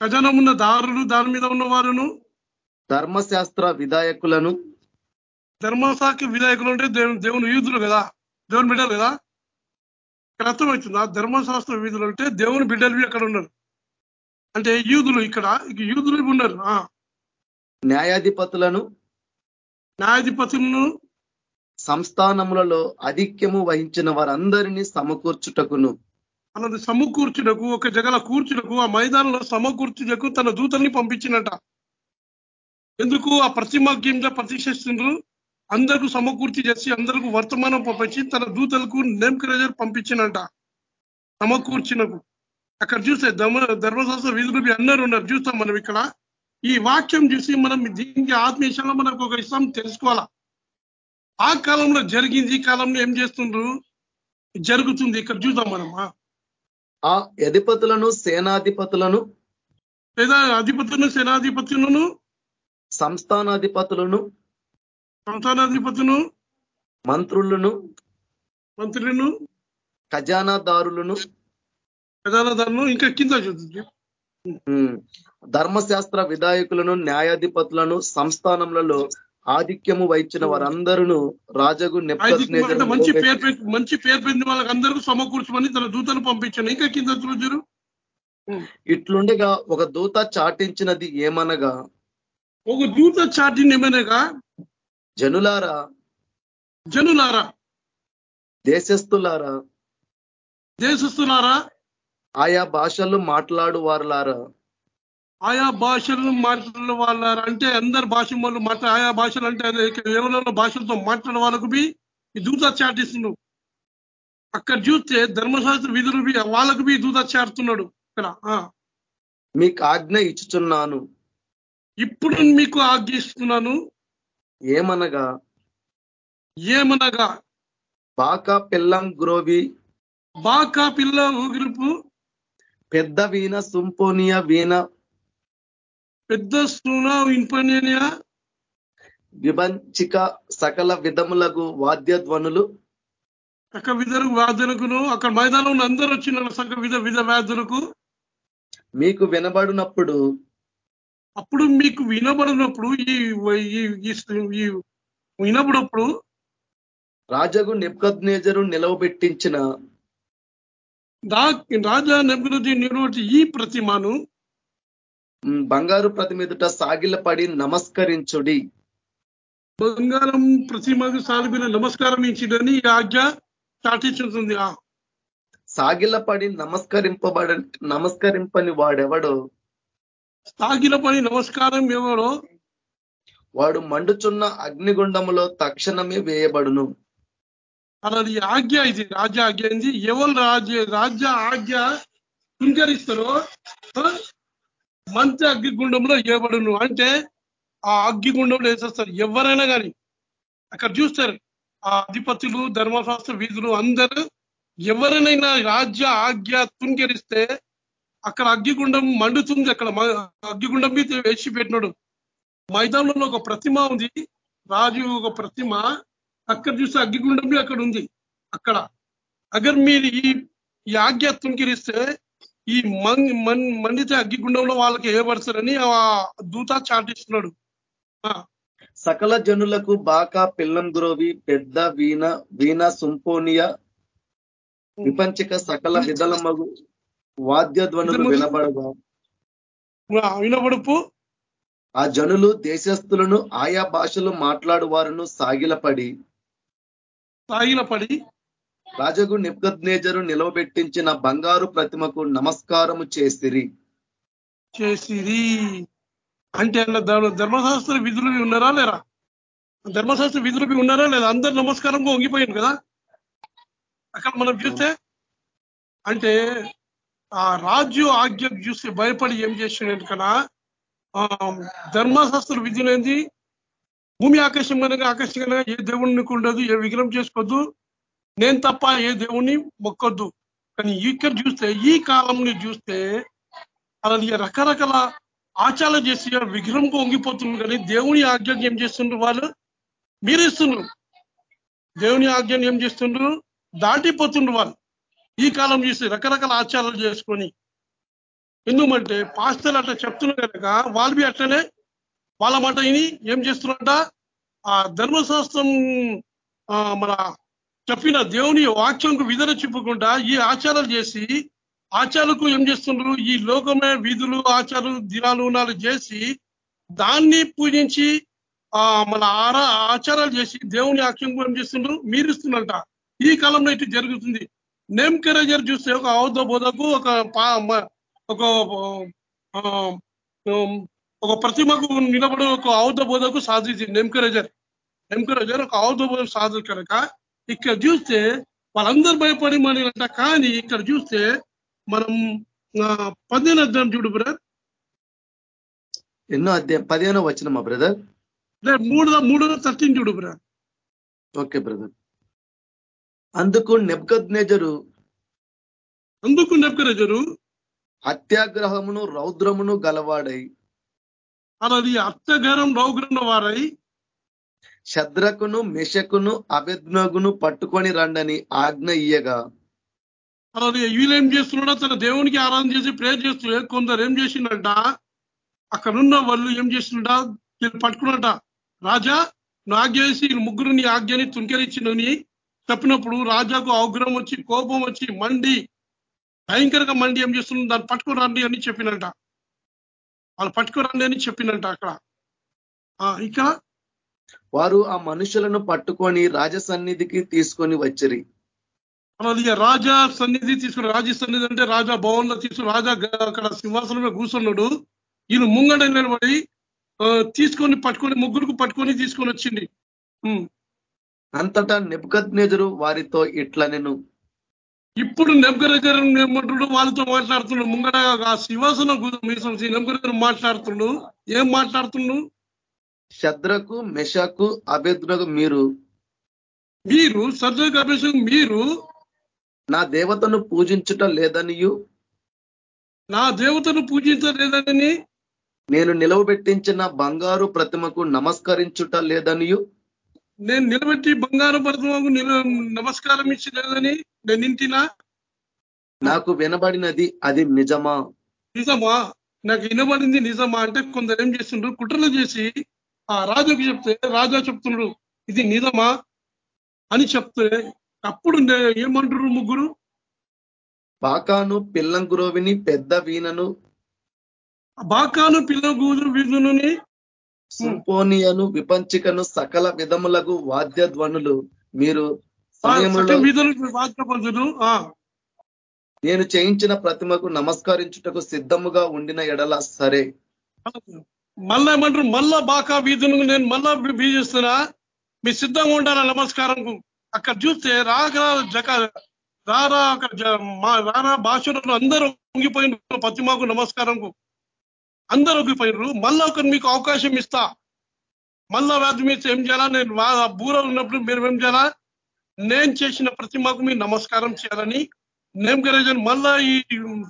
ఖజానా ఉన్న దారులు దాని మీద ఉన్న వారును ధర్మశాస్త్ర విధాయకులను ధర్మశాఖ విధాయకులు అంటే దేవుని దేవుని యూదులు కదా దేవుని బిడ్డలు కదా ఇక్కడ అర్థమవుతుంది ఆ ధర్మశాస్త్ర వీధులు అంటే దేవుని బిడ్డలు అక్కడ ఉన్నారు. అంటే యూదులు ఇక్కడ యూదులు ఉన్నారు. న్యాయాధిపతులను న్యాయాధిపతులను సంస్థానములలో అధిక్యము వహించిన వారందరినీ సమకూర్చుటకును. అన్నది సమకూర్చుటకు ఒక జగల కూర్చుటకు ఆ మైదానంలో సమకూర్చుటకు తన దూతల్ని పంపించినట. ఎందుకు? ఆ ప్రతిమ ప్రతిష్ఠిస్తుండ్రు. అందరూ సమకూర్చి చేసి అందరికీ వర్తమానం పంపించి తన దూతలకు నేమ్కరేజర్ పంపించినట. సమకూర్చినకు. అక్కడ చూస్తే ధర్మ ధర్మశాస్త్ర వీధులు అందరూ ఉన్నారు. చూస్తాం మనం ఇక్కడ. ఈ వాక్యం చూసి మనం దీనికి ఆత్మీయంలో మనకు ఒక ఇష్టం తెలుసుకోవాలా? ఆ కాలంలో జరిగింది ఈ కాలంలో ఏం చేస్తుండ్రు? జరుగుతుంది. ఇక్కడ చూద్దాం మనం. ఆ అధిపతులను సేనాధిపతులను లేదా అధిపతులను సేనాధిపతులను సంస్థానాధిపతులను సంస్థానాధిపతులను మంత్రులను మంత్రులను ఖజానాదారులను ఖజానాదారులను ఇంకా కింద ధర్మశాస్త్ర విధాయకులను న్యాయాధిపతులను సంస్థానములలో ఆధిక్యము వహించిన వారందరూ రాజగు మంచి పేరు మంచి పేరు వాళ్ళకి అందరికీ సమకూర్చమని తన దూతను పంపించాను. ఇంకా కింద చూసారు ఇట్లుండగా ఒక దూత చాటించినది ఏమనగా? ఒక దూత చాటింది ఏమనగా? జనులారా జనులారా దేశస్తులారా దేశస్తులారా ఆయా భాషలు మాట్లాడు వారులారా ఆయా భాషలను మాట్లాడిన వాళ్ళ అంటే అందరు భాష వాళ్ళు మాట్లా ఆయా భాషలు అంటే ఎవరెవరో భాషలతో మాట్లాడే వాళ్ళకు బి ఈ దూత చాటిస్తున్నాడు. అక్కడ చూస్తే ధర్మశాస్త్ర విధులు బి వాళ్ళకు బి దూత చాటుతున్నాడు. ఇక్కడ మీకు ఆజ్ఞ ఇచ్చుచున్నాను. ఇప్పుడు మీకు ఆజ్ఞిస్తున్నాను ఏమనగా? ఏమనగా? బాకా పిల్లం గ్రోవి. బాకా పిల్ల ఊగిరుపు పెద్ద వీణ సుంపోనియా వీణ. పెద్ద స్నూన ఇంపనియా విభంచిక సకల విధములకు వాద్య ధ్వనులు సక విధ వ్యాధులకును అక్కడ మైదానంలో అందరూ వచ్చిన సక విధ విధ వ్యాధులకు మీకు వినబడినప్పుడు అప్పుడు మీకు వినబడినప్పుడు ఈ వినబడినప్పుడు రాజగు నెబ్కద్నేజరు నిలవబెట్టించిన రాజా నెబ్బులది నిలబడి ఈ ప్రతిమను బంగారు ప్రతిమ ఎదుట సాగిలపడి నమస్కరించుడి. బంగారం ప్రతిమకు సాలిపిన నమస్కారం ఇచ్చిందని ఈ ఆజ్ఞ చాటించుతుంది సాగిలపడి నమస్కరింపబడ నమస్కరింపని వాడెవడో సాగిల పని నమస్కారం ఎవరో? వాడు మండుచున్న అగ్నిగుండములో తక్షణమే వేయబడును. అలాది ఆజ్ఞ ఇది రాజ్య ఆజ్ఞ ఇది ఎవరు రాజ్య రాజ్య ఆజ్ఞ కుంజరిస్తారో ఆ, మంచి అగ్గిగుండంలో ఇవ్వబడును అంటే ఆ అగ్గిగుండంలో వేసేస్తారు ఎవరైనా కానీ అక్కడ చూస్తారు. ఆ అధిపతులు ధర్మశాస్త్ర వీధులు అందరూ ఎవరినైనా రాజ్య ఆజ్ఞ తుంగరిస్తే అక్కడ అగ్గిగుండం మండుతుంది అక్కడ అగ్గిగుండం మీద వేసి పెట్టినాడు మైదానంలో ఒక ప్రతిమ ఉంది. రాజు ఒక ప్రతిమ. అక్కడ చూస్తే అగ్గిగుండం అక్కడ ఉంది. అక్కడ. అగర్ మీరు ఈ ఈ తుంకిరిస్తే ఈ మన్ మండితే అగ్గిగుండంలో వాళ్ళకి ఏపడతారని ఆ దూత చాటిస్తున్నాడు. సకల జనులకు బాకా పిల్లం ద్రోవి పెద్ద వీణ వీణ సుంపోనియా విపంచక సకల విధల మగు ధ్వనులు వినబడగా వినబడుపు. ఆ జనులు దేశస్థులను ఆయా భాషలు మాట్లాడు వారును సాగిలపడి సాగిల పడి రాజగు నిబ్గద్నేజరు నిలవబెట్టించిన బంగారు ప్రతిమకు నమస్కారము చేసిరి. చేసిరి. అంటే ధర్మశాస్త్ర విధులు ఉన్నారా లేరా? ధర్మశాస్త్ర విధులు ఉన్నారా లేదా? అందరు నమస్కారంగా వంగిపోయింది కదా? అక్కడ మనం చూస్తే అంటే ఆ రాజ్య ఆజ్ఞ చూసి భయపడి ఏం చేసినట్టు కదా ఆ ధర్మశాస్త్ర విధి ఏంది భూమి ఆకర్షంగా ఆకర్షంగా ఏ దేవుడిని ఉండదు ఏ విగ్రహం చేసుకోవద్దు నేను తప్ప ఏ దేవుణ్ణి మొక్కొద్దు. కానీ ఇక్కడ చూస్తే ఈ కాలంని చూస్తే అలాగే రకరకాల ఆచారాలు చేసి విగ్రహం వంగిపోతుంది కానీ దేవుని ఆజ్ఞను ఏం చేస్తుండ్రు వాళ్ళు? మీరిస్తుండ్రు దేవుని ఆజ్ఞను ఏం చేస్తుండ్రు? దాటిపోతుండ్రు వాళ్ళు. ఈ కాలం చూసి రకరకాల ఆచారాలు చేసుకొని ఎందుకంటే పాస్తలు అట్లా చెప్తున్నారు కనుక వాళ్ళు బి అట్లనే వాళ్ళ మాట విని ఏం చేస్తున్నారంట? ఆ ధర్మశాస్త్రం ఆ, మన చెప్పిన దేవుని వాక్యంకు విధులు చూపకుండా ఈ ఆచారాలు చేసి ఆచారాలకు ఏం చేస్తుండ్రు? ఈ లోకమే విధులు ఆచారాలు దినాలు ఉన్నాలు చేసి దాన్ని పూజించి ఆ మన ఆరా ఆచారాలు చేసి దేవుని ఆక్ష్యం ఏం చేస్తుండ్రు? మీరు ఇస్తున్నట ఈ కాలంలో ఇటు జరుగుతుంది. నేమ్ కరేజర్ చూస్తే ఒక ఔద బోధకు ఒక ఒక ఒక ప్రతిమకు నిలబడి ఒక ఔద బోధకు సాధించింది నెమ్కరేజర్ నెమ్కరేజర్ ఒక బోధ సాధు కనుక ఇక్కడ చూస్తే వాళ్ళందరూ భయపడి మన అంట కానీ ఇక్కడ చూస్తే మనం పదిహేను అధ్యాయం చూడు బ్రదర్. ఎన్నో అధ్యాయం? పదిహేనో వచ్చిన మా బ్రదర్ మూడు మూడు థర్టీన్ చూడు బ్రదర్. Okay brother. అందుకు నెబ్గద్నేజరు అందుకు నెప్కరేజరు అత్యాగ్రహమును రౌద్రమును గలవాడై అలాది అత్తగారం రౌగ్రన్న వారై శద్రకును మెషకును అభిజ్ఞగును పట్టుకొని రండని ఆజ్ఞ ఇయ్యగా. అలాది వీళ్ళేం చేస్తున్నాడో తన దేవునికి ఆరాధన చేసి ప్రేర్ చేస్తుండే కొందరు ఏం చేసిండంట అక్కడున్న వాళ్ళు ఏం చేసిండ వీళ్ళు పట్టుకున్నట రాజా నా ఆజ్ఞ చేసి ముగ్గురు నీ ఆజ్ఞని తుంకెరిచ్చినని చెప్పినప్పుడు రాజాకు ఆగ్రహం వచ్చి కోపం వచ్చి మండి భయంకరంగా మండి ఏం చేస్తున్నారు దాన్ని పట్టుకుని రండి అని చెప్పినంట వాళ్ళు పట్టుకుని రండి అని చెప్పినంట అక్కడ. ఇక వారు ఆ మనుషులను పట్టుకొని రాజ సన్నిధికి తీసుకొని వచ్చిరి. రాజా సన్నిధి తీసుకుని రాజు సన్నిధి అంటే రాజా భవన్లో తీసుకుని రాజా అక్కడ సింహాసనం మీద కూర్చున్నాడు. ఈయన ముంగడ నిలబడి తీసుకొని పట్టుకొని ముగ్గురికి పట్టుకొని తీసుకొని వచ్చింది. అంతటా నెబ్గద్నేజరు వారితో ఇట్లనెను ఇప్పుడు నెబ్బగరగర ఏమంటుడు? వాళ్ళతో మాట్లాడుతున్నాడు ముంగడ ఆ సింహాసనం కూర్చొని నెబ్బగరగర మాట్లాడుతుండు. ఏం మాట్లాడుతుండు? శద్రకు మెషకు అభిజ్ఞకు మీరు. మీరు సర్జరీ అభ్యాసం మీరు. నా దేవతను పూజించుట లేదనియు. నా దేవతను పూజించలేదని నేను నిలవబెట్టించిన బంగారు ప్రతిమకు నమస్కరించుట లేదనియు. నేను నిలబెట్టి బంగారు పరదముకు నిల నమస్కారం ఇచ్చి లేదని నేను ఇంటినా నాకు వినబడినది అది నిజమా? నిజమా? నాకు వినబడింది నిజమా? అంటే కొందరు ఏం చేస్తుండ్రు? కుట్రలు చేసి ఆ రాజుకు చెప్తే రాజా చెప్తున్నాడు ఇది నిజమా? అని చెప్తే అప్పుడు ఏమంటారు ముగ్గురు? బాకాను పిల్లంకురోవిని పెద్ద వీణను బాకాను పిల్ల గూదు విధునుని సింపోనియను విపంచికను సకల విధములకు వాద్య ధ్వనులు మీరు విధులు నేను చేయించిన ప్రతిమకు నమస్కరించుటకు సిద్ధముగా ఉండిన ఎడల సరే. మళ్ళా ఏమంటారు? మళ్ళా బాకా వీధును నేను మళ్ళా బీజిస్తున్నా మీ సిద్ధంగా ఉండాలా నమస్కారంకు అక్కడ చూస్తే రాక జక రారా అక్కడ రారా భాషలు అందరూ ఉంగిపోయినారు ప్రతిమాకు నమస్కారంకు అందరూ ఉంగిపోయినారు మళ్ళా ఒక మీకు అవకాశం ఇస్తా. మళ్ళా వ్యాధి మీరు ఏం చేయాలా? నేను వా- బూర ఉన్నప్పుడు మీరు ఏం చేయాలా? నేను చేసిన ప్రతిమకు మీరు నమస్కారం చేయాలని నేమ్ గరేజన్ మళ్ళా ఈ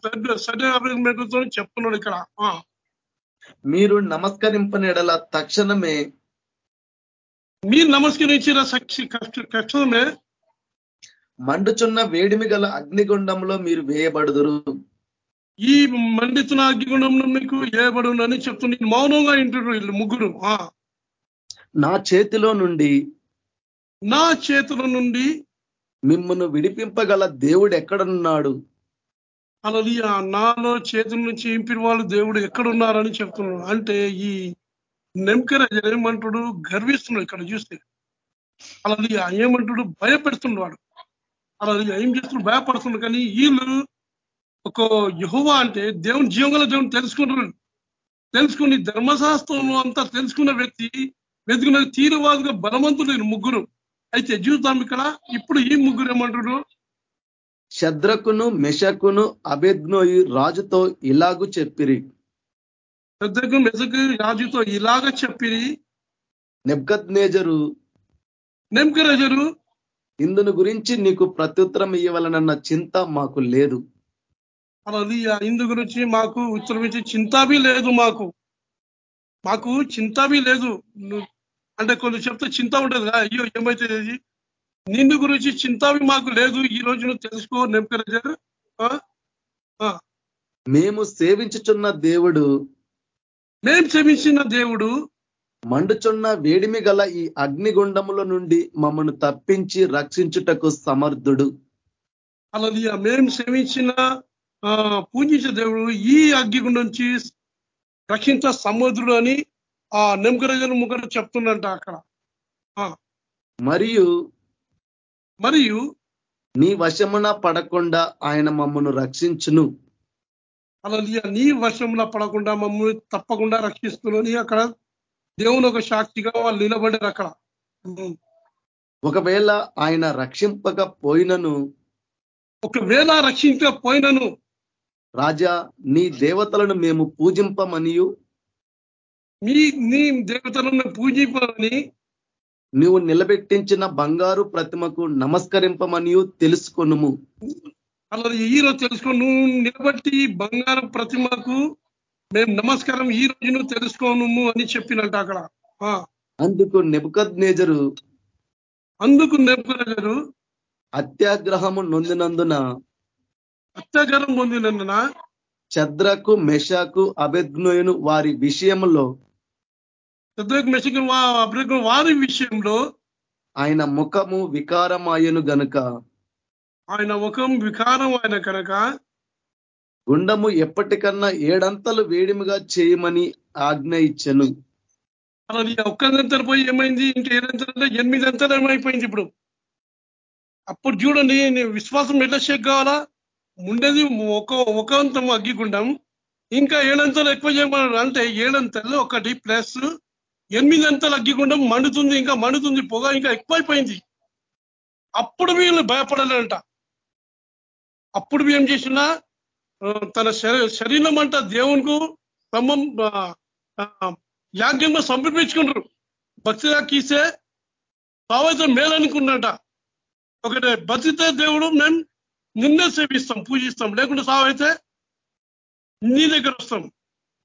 సర్టిఫికేట్తో చెప్తున్నాడు ఇక్కడ. ఆ. మీరు నమస్కరింపని ఎడల తక్షణమే మీరు నమస్కరించిన సాక్షి కష్ట- కష్టమే మండుచున్న వేడిమి గల అగ్నిగుండంలో మీరు వేయబడుదురు. ఈ మండితున్న అగ్నిగుండంలో మీకు ఏబడునని చెప్తుంది మౌనంగా ఇంటారు వీళ్ళు ముగ్గురు ఆ. నా చేతిలో నుండి నా చేతుల నుండి మిమ్మల్ని విడిపింపగల దేవుడు ఎక్కడున్నాడు? అలలియ నాలో చేతుల నుంచి ఇంపిన వాళ్ళు దేవుడు ఎక్కడున్నారని చెప్తున్నాడు. అంటే ఈ నెంకర ఏమంటాడు గర్విస్తున్నాడు ఇక్కడ చూస్తే. అలలియ ఏమంటాడు భయపెడుతున్నాడు అలలియ ఏం చేస్తున్నాడు? భయపడుతున్నాడు. కానీ వీళ్ళు ఒక యహోవా అంటే దేవుని జీవంగల దేవుని తెలుసుకుంటున్నాడు తెలుసుకుని ధర్మశాస్త్రం అంతా తెలుసుకున్న వ్యక్తి వెతుకున్న తీరువాదుగా బలవంతుడు ముగ్గురు. అయితే చూద్దాం ఇక్కడ ఇప్పుడు ఈ ముగ్గురు ఏమంటాడు శద్రకును మెషకును అభెజ్ఞోయి రాజుతో ఇలాగు చెప్పిరి. పెద్దకు మెజకు రాజుతో ఇలాగ చెప్పిరి. నెబ్కద్నేజరు నెంకరజరు ఇందును గురించి నీకు ప్రత్యుత్తరం ఇవ్వాలనన్న చింత మాకు లేదు. అది ఇందు గురించి మాకు ఉత్తరం ఇచ్చి చింతాబీ లేదు మాకు. మాకు చింతాబీ లేదు. అంటే కొన్ని చెప్తే చింత ఉంటుంది అయ్యో ఏమైతుంది నిన్ను గురించి చింతాబీ మాకు లేదు. ఈ రోజు నువ్వు తెలుసుకో నెంకరజర్ మేము సేవించుచున్న దేవుడు మేం క్షమించిన దేవుడు మండుచున్న వేడిమి గల ఈ అగ్నిగుండముల నుండి మమ్మను తప్పించి రక్షించుటకు సమర్థుడు. అలాది మేం క్షమించిన ఆ, పూజించే దేవుడు ఈ అగ్గిగుండం నుంచి రక్షించ సముద్రుడు అని ఆ నెంకరజర్ ముగ్గురు చెప్తుండంట అక్కడ. మరియు మరియు నీ వశమున పడకుండా ఆయన మమ్మను రక్షించును. అలా నీ వర్షంలో పడకుండా మమ్మల్ని తప్పకుండా రక్షిస్తున్నాని అక్కడ దేవుని ఒక సాక్షిగా వాళ్ళు నిలబడ్డారు అక్కడ. ఒకవేళ ఆయన రక్షింపకపోయినను ఒకవేళ రక్షించకపోయినను రాజా నీ దేవతలను మేము పూజింపమనియు. మీ నీ దేవతలను పూజింపని నీవు నిలబెట్టించిన బంగారు ప్రతిమకు నమస్కరింపమనియు తెలుసుకొనుము. అలా ఈ రోజు తెలుసుకో నువ్వు నిలబట్టి బంగారం ప్రతిమకు మేము నమస్కారం ఈ రోజు నువ్వు తెలుసుకోను అని చెప్పినట్ట అక్కడ. అందుకు నెబుకద్నేజరు అందుకు నెప్పుగారు అత్యాగ్రహము నొందినందున అత్యాచారం పొందినందున చద్రకు మెషకు అభెజ్ఞయును వారి విషయంలో పెద్దకు మెసిక అబ్రకం వారి విషయంలో ఆయన ముఖము వికారమాయను గనుక. ఆయన ముఖం వికారం ఆయన కనుక గుండము ఎప్పటికన్నా ఏడంతలు వేడిమిగా చేయమని ఆజ్ఞ ఇచ్చెను. అలా ఒక్కదంతలు పోయి ఏమైంది? ఇంకా ఏదంతలు ఎనిమిది అంతలు ఏమైపోయింది ఇప్పుడు? అప్పుడు చూడండి విశ్వాసం ఎట్లా షేక్ కావాలా ఉండేది ఒక ఒక అంతం అగ్గిగుండం. ఇంకా ఏడంతలు ఎక్కువ చేయమన్నారు. అంటే ఏడంతలు ఒకటి ప్లస్ ఎనిమిది అంతలు అగ్గిగుండం మండుతుంది ఇంకా మండుతుంది పొగ ఇంకా ఎక్కువైపోయింది. అప్పుడు వీళ్ళు భయపడాలంట అప్పుడు ఏం చేసినా తన శరీ- శరీరం అంట దేవునికి తమ ఆ, యాజ్ఞంగా సమర్పించుకుంటారు. భక్తిగా కీసే భావైతే మేలనుకున్నట ఒకటే బతితే దేవుడు మేము నిన్నే సేవిస్తాం పూజిస్తాం లేకుంటే సావైతే నీ దగ్గర వస్తాం.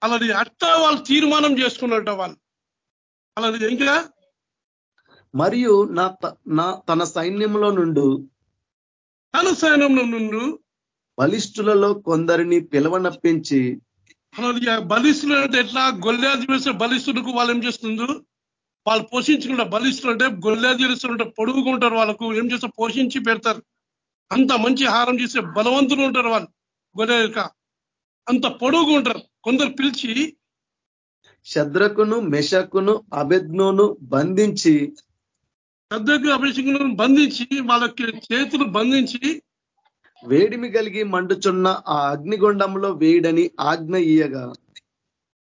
అలాది అట్ట వాళ్ళు తీర్మానం చేసుకున్నట్ట వాళ్ళు. అలాది ఇంకా మరియు నా నా తన సైన్యంలో నుండు తన సైన్యంలో నుండి బలిష్ఠులలో కొందరిని పిలవనప్పించి అలాగే బలిస్తులు అంటే ఎట్లా? గొల్లాది వేసే బలిస్తులకు వాళ్ళు ఏం చేస్తుండ్రు? వాళ్ళు పోషించుకుంటారు బలిస్తులు అంటే గొల్లాది వేస్తుంటే పొడుగుగా ఉంటారు వాళ్ళకు ఏం చేస్తారు? పోషించి పెడతారు. అంత మంచి ఆహారం చేసే బలవంతులు ఉంటారు వాళ్ళు. గొర్రెక అంత పొడుగుగా ఉంటారు. కొందరు పిలిచి శద్రకును మెషకును అబెద్నోను బంధించి పెద్దకు అభిషేకం బంధించి వాళ్ళకి చేతులు బంధించి వేడిమి కలిగి మండుచున్న ఆ అగ్నిగుండంలో వేయడని ఆజ్ఞ ఇయ్యగా.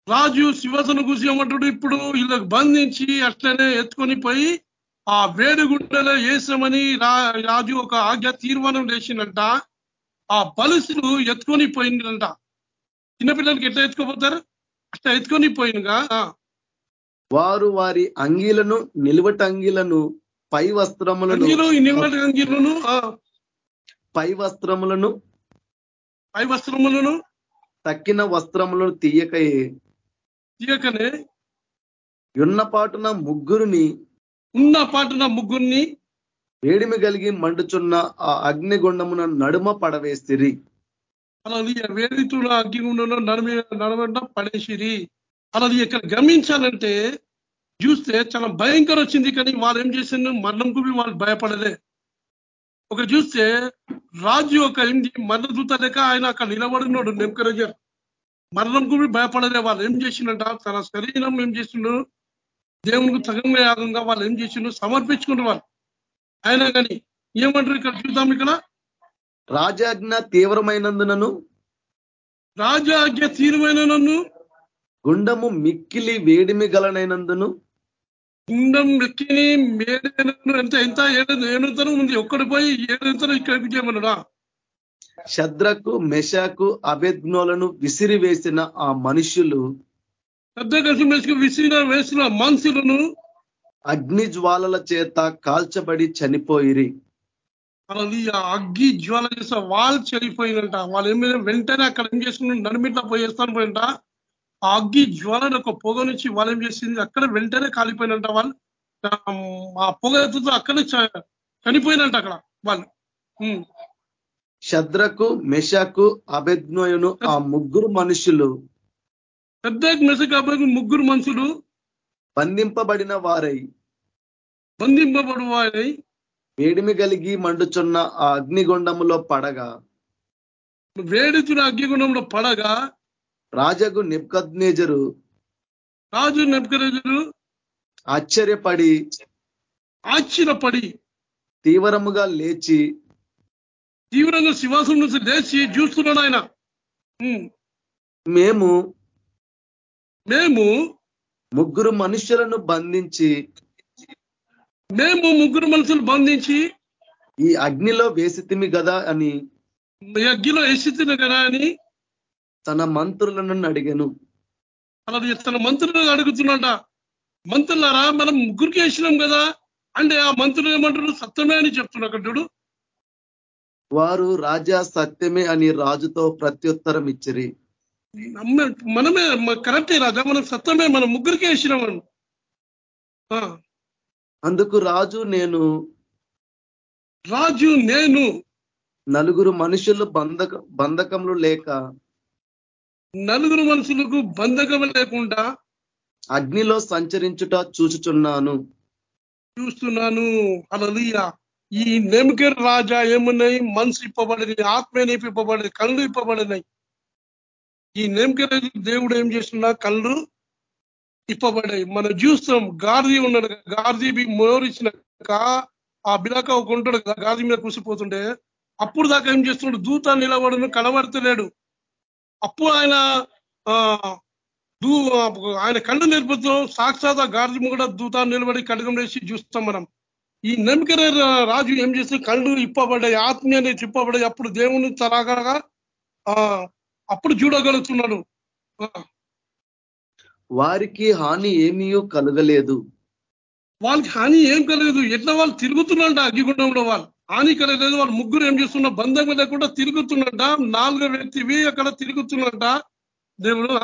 రాజు శివసన కూర్చోమంటాడు ఇప్పుడు వీళ్ళకి బంధించి అట్లనే ఎత్తుకొని పోయి ఆ వేడిగుండెలో వేసామని రాజు ఒక ఆజ్ఞ తీర్మానం చేసిందంట ఆ బలుసులు ఎత్తుకొని పోయిందంట చిన్నపిల్లలకి ఎట్లా ఎత్తుకోపోతారు? అట్లా ఎత్తుకొని పోయినగా ఆ, వారు వారి అంగీలను నిలువట అంగీలను పై వస్త్రములను నిమ్మటి అంగీలను ఆ, పై వస్త్రములను పై వస్త్రములను తక్కిన వస్త్రములను తీయకయే. తీయకనే యున్నపాటున ముగ్గురిని ఉన్న పాటున ముగ్గురిని వేడిమి కలిగి మండుచున్న ఆ అగ్నిగుండమున నడుమ పడవేసిరి అలా వేదితుల అగ్గిగుండంలో నడమ నడవంట పడేసిరి. అలా ఇక్కడ గమనించాలంటే చూస్తే చాలా భయంకర వచ్చింది కానీ వాళ్ళు ఏం చేసిండ్రు? మరణంకు వాళ్ళు భయపడలే. ఒక చూస్తే రాజు ఒక ఏంటి మరణ దూత లేక ఆయన అక్కడ నిలబడినాడు నెంకరజర్ మరణంకు భయపడలే. వాళ్ళు ఏం చేసిండంట తన శరీరం ఏం చేసిండ్రు? దేవునికి తగంగా యాగంగా వాళ్ళు ఏం చేసిండ్రు సమర్పించుకున్నారు వాళ్ళు. అయినా కానీ ఏమంటారు ఇక్కడ చూద్దాం ఇక్కడ? రాజాజ్ఞ తీవ్రమైనందునను రాజాజ్ఞ తీరుమైన నన్ను గుండము మిక్కిలి వేడిమి గలనైనందును గుండం ఎక్కిని మేడను ఎంత ఎంత ఏడు ఏడుతరం ఉంది? ఒక్కడి పోయి ఏడుతరం ఇక్కడికి చేయమన్నాడా శద్రకు మెషకు అభెజ్ఞోలను విసిరివేసిన ఆ మనుష్యులు పెద్ద మెసుకు విసిన వేసిన మనుషులను అగ్ని జ్వాలల చేత కాల్చబడి చనిపోయిరి. ఆ అగ్గి జ్వాల చేసే వాళ్ళు చనిపోయినంట వాళ్ళు ఏమైనా వెంటనే అక్కడ ఏం చేసుకుని నడిమిట్లా పోయేస్తాను పోయింట. ఆ అగ్గి జ్వాలను ఒక పొగ నుంచి వాళ్ళు ఏం చేసింది? అక్కడ వెంటనే కాలిపోయినంట వాళ్ళు. ఆ పొగ ఎత్తుతో అక్కడే చనిపోయినంట అక్కడ వాళ్ళు. శద్రకు మెషకు అభెజ్ఞోయును ఆ ముగ్గురు మనుషులు పెద్ద మెసక అబ్బాయికి ముగ్గురు మనుషులు బంధింపబడిన వారై. బంధింపబడు వారి. వేడిమి కలిగి మండుచున్న ఆ అగ్నిగుండములో పడగా. వేడితున్న అగ్నిగుణంలో పడగా. రాజగు నిబ్కద్నేజరు రాజు నెబ్కరేజులు ఆశ్చర్యపడి ఆశ్చర్యపడి తీవ్రముగా లేచి తీవ్రంగా శివాసం నుంచి లేచి చూస్తున్నాడు ఆయన. మేము మేము ముగ్గురు మనుషులను బంధించి మేము ముగ్గురు మనుషులు బంధించి ఈ అగ్నిలో వేసితిమి గదా అని ఈ అగ్గిలో వేసిస్తున్న కదా అని తన మంత్రులను అడిగాను. అలా తన మంత్రులను అడుగుతున్నట మంత్రులారా మనం ముగ్గురికి వేసినాం కదా అంటే ఆ మంత్రులు ఏమంటారు సత్యమే అని చెప్తున్నా అక్కడ చూడు. వారు రాజా సత్యమే అని రాజుతో ప్రత్యుత్తరం ఇచ్చిరి. మనమే కరెక్టే రాజా మనం సత్యమే మనం ముగ్గురికి. ఆ. అందుకు రాజు నేను రాజు నేను నలుగురు మనుషులు బంధక బంధకములు లేక నలుగురు మనుషులకు బంధకం లేకుండా అగ్నిలో సంచరించుట చూచుచున్నాను. చూస్తున్నాను. అలలియ ఈ నెమికర్ రాజా ఏమున్నాయి? మనసు ఇప్పబడినాయి ఆత్మ ఇప్పబడినాయి కళ్ళు ఇప్పబడినాయి ఈ నెమికర్ దేవుడు ఏం చేస్తున్నా కళ్ళు తిప్పబడ్డాయి. మనం చూస్తాం గార్ది ఉన్నాడు గార్ది మోరిచ్చినాక ఆ బిలక ఒక ఉంటాడు కదా, గాది మీద కూసిపోతుంటే అప్పుడు దాకా ఏం చేస్తున్నాడు? దూత నిలబడను కనబడతలేడు. అప్పుడు ఆయన ఆ దూ ఆయన కళ్ళు నిలుపుతూ సాక్షాత్ ఆ కూడా దూత నిలబడి కడగం వేసి చూస్తాం మనం. ఈ నమ్మికర రాజు ఏం చేస్తే కళ్ళు ఇప్పబడ్డాయి ఆత్మీయ తిప్పబడ్డాయి. అప్పుడు దేవుని తరాగా ఆ అప్పుడు చూడగలుగుతున్నాడు ఆ, వారికి హాని ఏమీ కలగలేదు. వాళ్ళకి హాని ఏం కలగదు ఎట్లా వాళ్ళు తిరుగుతున్నట్ట అగ్గిగుండంలో వాళ్ళు. హాని కలగలేదు. వాళ్ళు ముగ్గురు ఏం చేస్తున్న బంధం లేకుండా తిరుగుతున్నట్ట నాలుగో వ్యక్తివి అక్కడ తిరుగుతున్నట్ట దేవుడు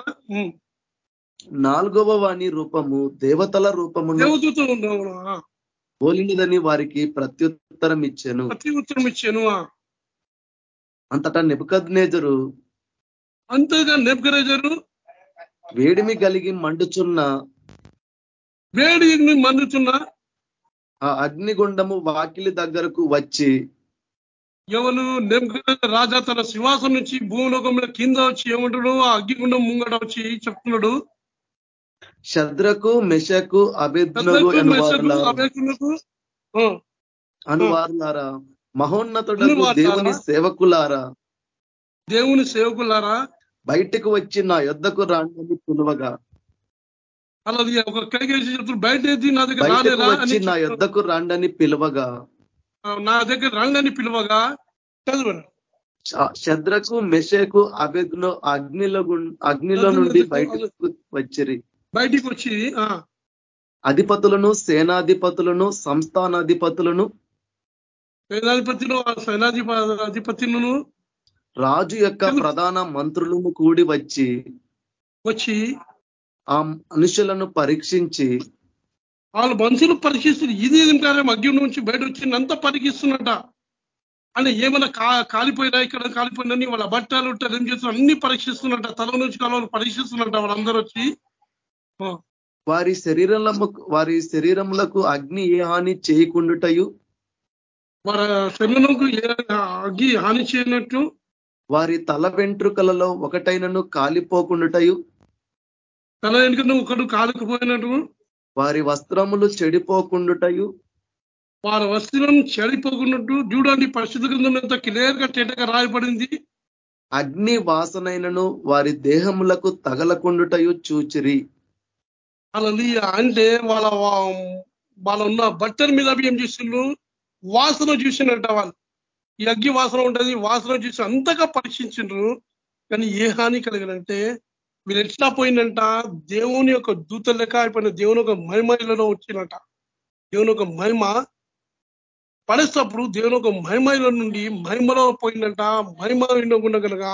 నాలుగవ వాణి రూపము దేవతల. ఆ, పోలినదని వారికి ప్రత్యుత్తరం ఇచ్చాను ప్రతి ఉత్తరం ఇచ్చాను అంతటా నెబుకద్నేజరు అంతేగా నెబ్గరేజరు వేడిమి కలిగి మండుచున్న వేడి మండుతున్న ఆ అగ్నిగుండము వాకిలి దగ్గరకు వచ్చి ఎవరు రాజా తన శ్వాసం నుంచి భూలోకం మీద కింద వచ్చి ఏమంటాడు ఆ అగ్గిగుండం ముంగట వచ్చి చెప్తున్నాడు. శద్రకు మెషకు అభిజ్ఞగు అనువారులారా అనువారులారా? దేవుని సేవకులారా? దేవుని సేవకులారా? బయటకు వచ్చి నా యొద్దకు రాండి పిలువగా అలాది ఒక కైకేసి చెప్తున్నారు బయట నా దగ్గర వచ్చి నా. యొద్దకు రాండని పిలువగా నా దగ్గర రంగని పిలువగా చదువు శద్రకు మెషకు అభిజ్ఞ అగ్నిలో గుం- అగ్నిలో నుండి బయటకు వచ్చిరి. బయటికి వచ్చి అధిపతులను సేనాధిపతులను సంస్థానాధిపతులను సేనాధిపతిలో అధిపతిను రాజు యొక్క ప్రధాన మంత్రులను కూడి వచ్చి వచ్చి ఆ మనుషులను పరీక్షించి వాళ్ళు మనుషులు పరీక్షిస్తుంది ఇది కార్యం అగ్ని నుంచి బయట వచ్చింది అంతా పరీక్షిస్తున్నట. అంటే ఏమైనా కా కాలిపోయినా ఇక్కడ కాలిపోయినా వాళ్ళ బట్టలు ఉంటారు ఏం చేస్తున్నారు? అన్ని పరీక్షిస్తున్నట్ట తల నుంచి కాలం పరీక్షిస్తున్నట్ట వాళ్ళందరూ వచ్చి. వారి శరీరంలో వారి శరీరములకు అగ్ని ఏ హాని చేయకుండుటయు? వాళ్ళ శరీరంకు ఏ అగ్గి హాని చేయనట్టు వారి తల వెంట్రుకలలో ఒకటైనను కాలిపోకుండుటయు? తల వెనుక ఒకడు కాలుకుపోయినట్టు? వారి వస్త్రములు చెడిపోకుండుటయు? వారి వస్త్రం చెడిపోకున్నట్టు చూడండి పరిశుద్ధ గ్రంథం ఎంత క్లియర్గా టేటగా రాయబడింది. అగ్ని వాసనైనను వారి దేహములకు తగలకుండుటయు చూచిరి. అలా అంటే వాళ్ళ వాళ్ళ ఉన్న బట్టల మీద ఏం చేసిండ్రు వాసన చూసినట్ట వాళ్ళు. ఈ అగ్గి వాసన ఉంటుంది వాసన చూసి అంతగా పరీక్షించు కానీ ఏ హాని కలిగినంటే వీళ్ళు ఎట్లా పోయిందంట? దేవుని యొక్క దూత లెక్క అయిపోయిన దేవుని ఒక మహిమలో వచ్చినట దేవుని ఒక మహిమ పడేసినప్పుడు దేవుని ఒక మహిమలో నుండి మహిమలో పోయిందంట. మహిమ ఉండకుండా కనుక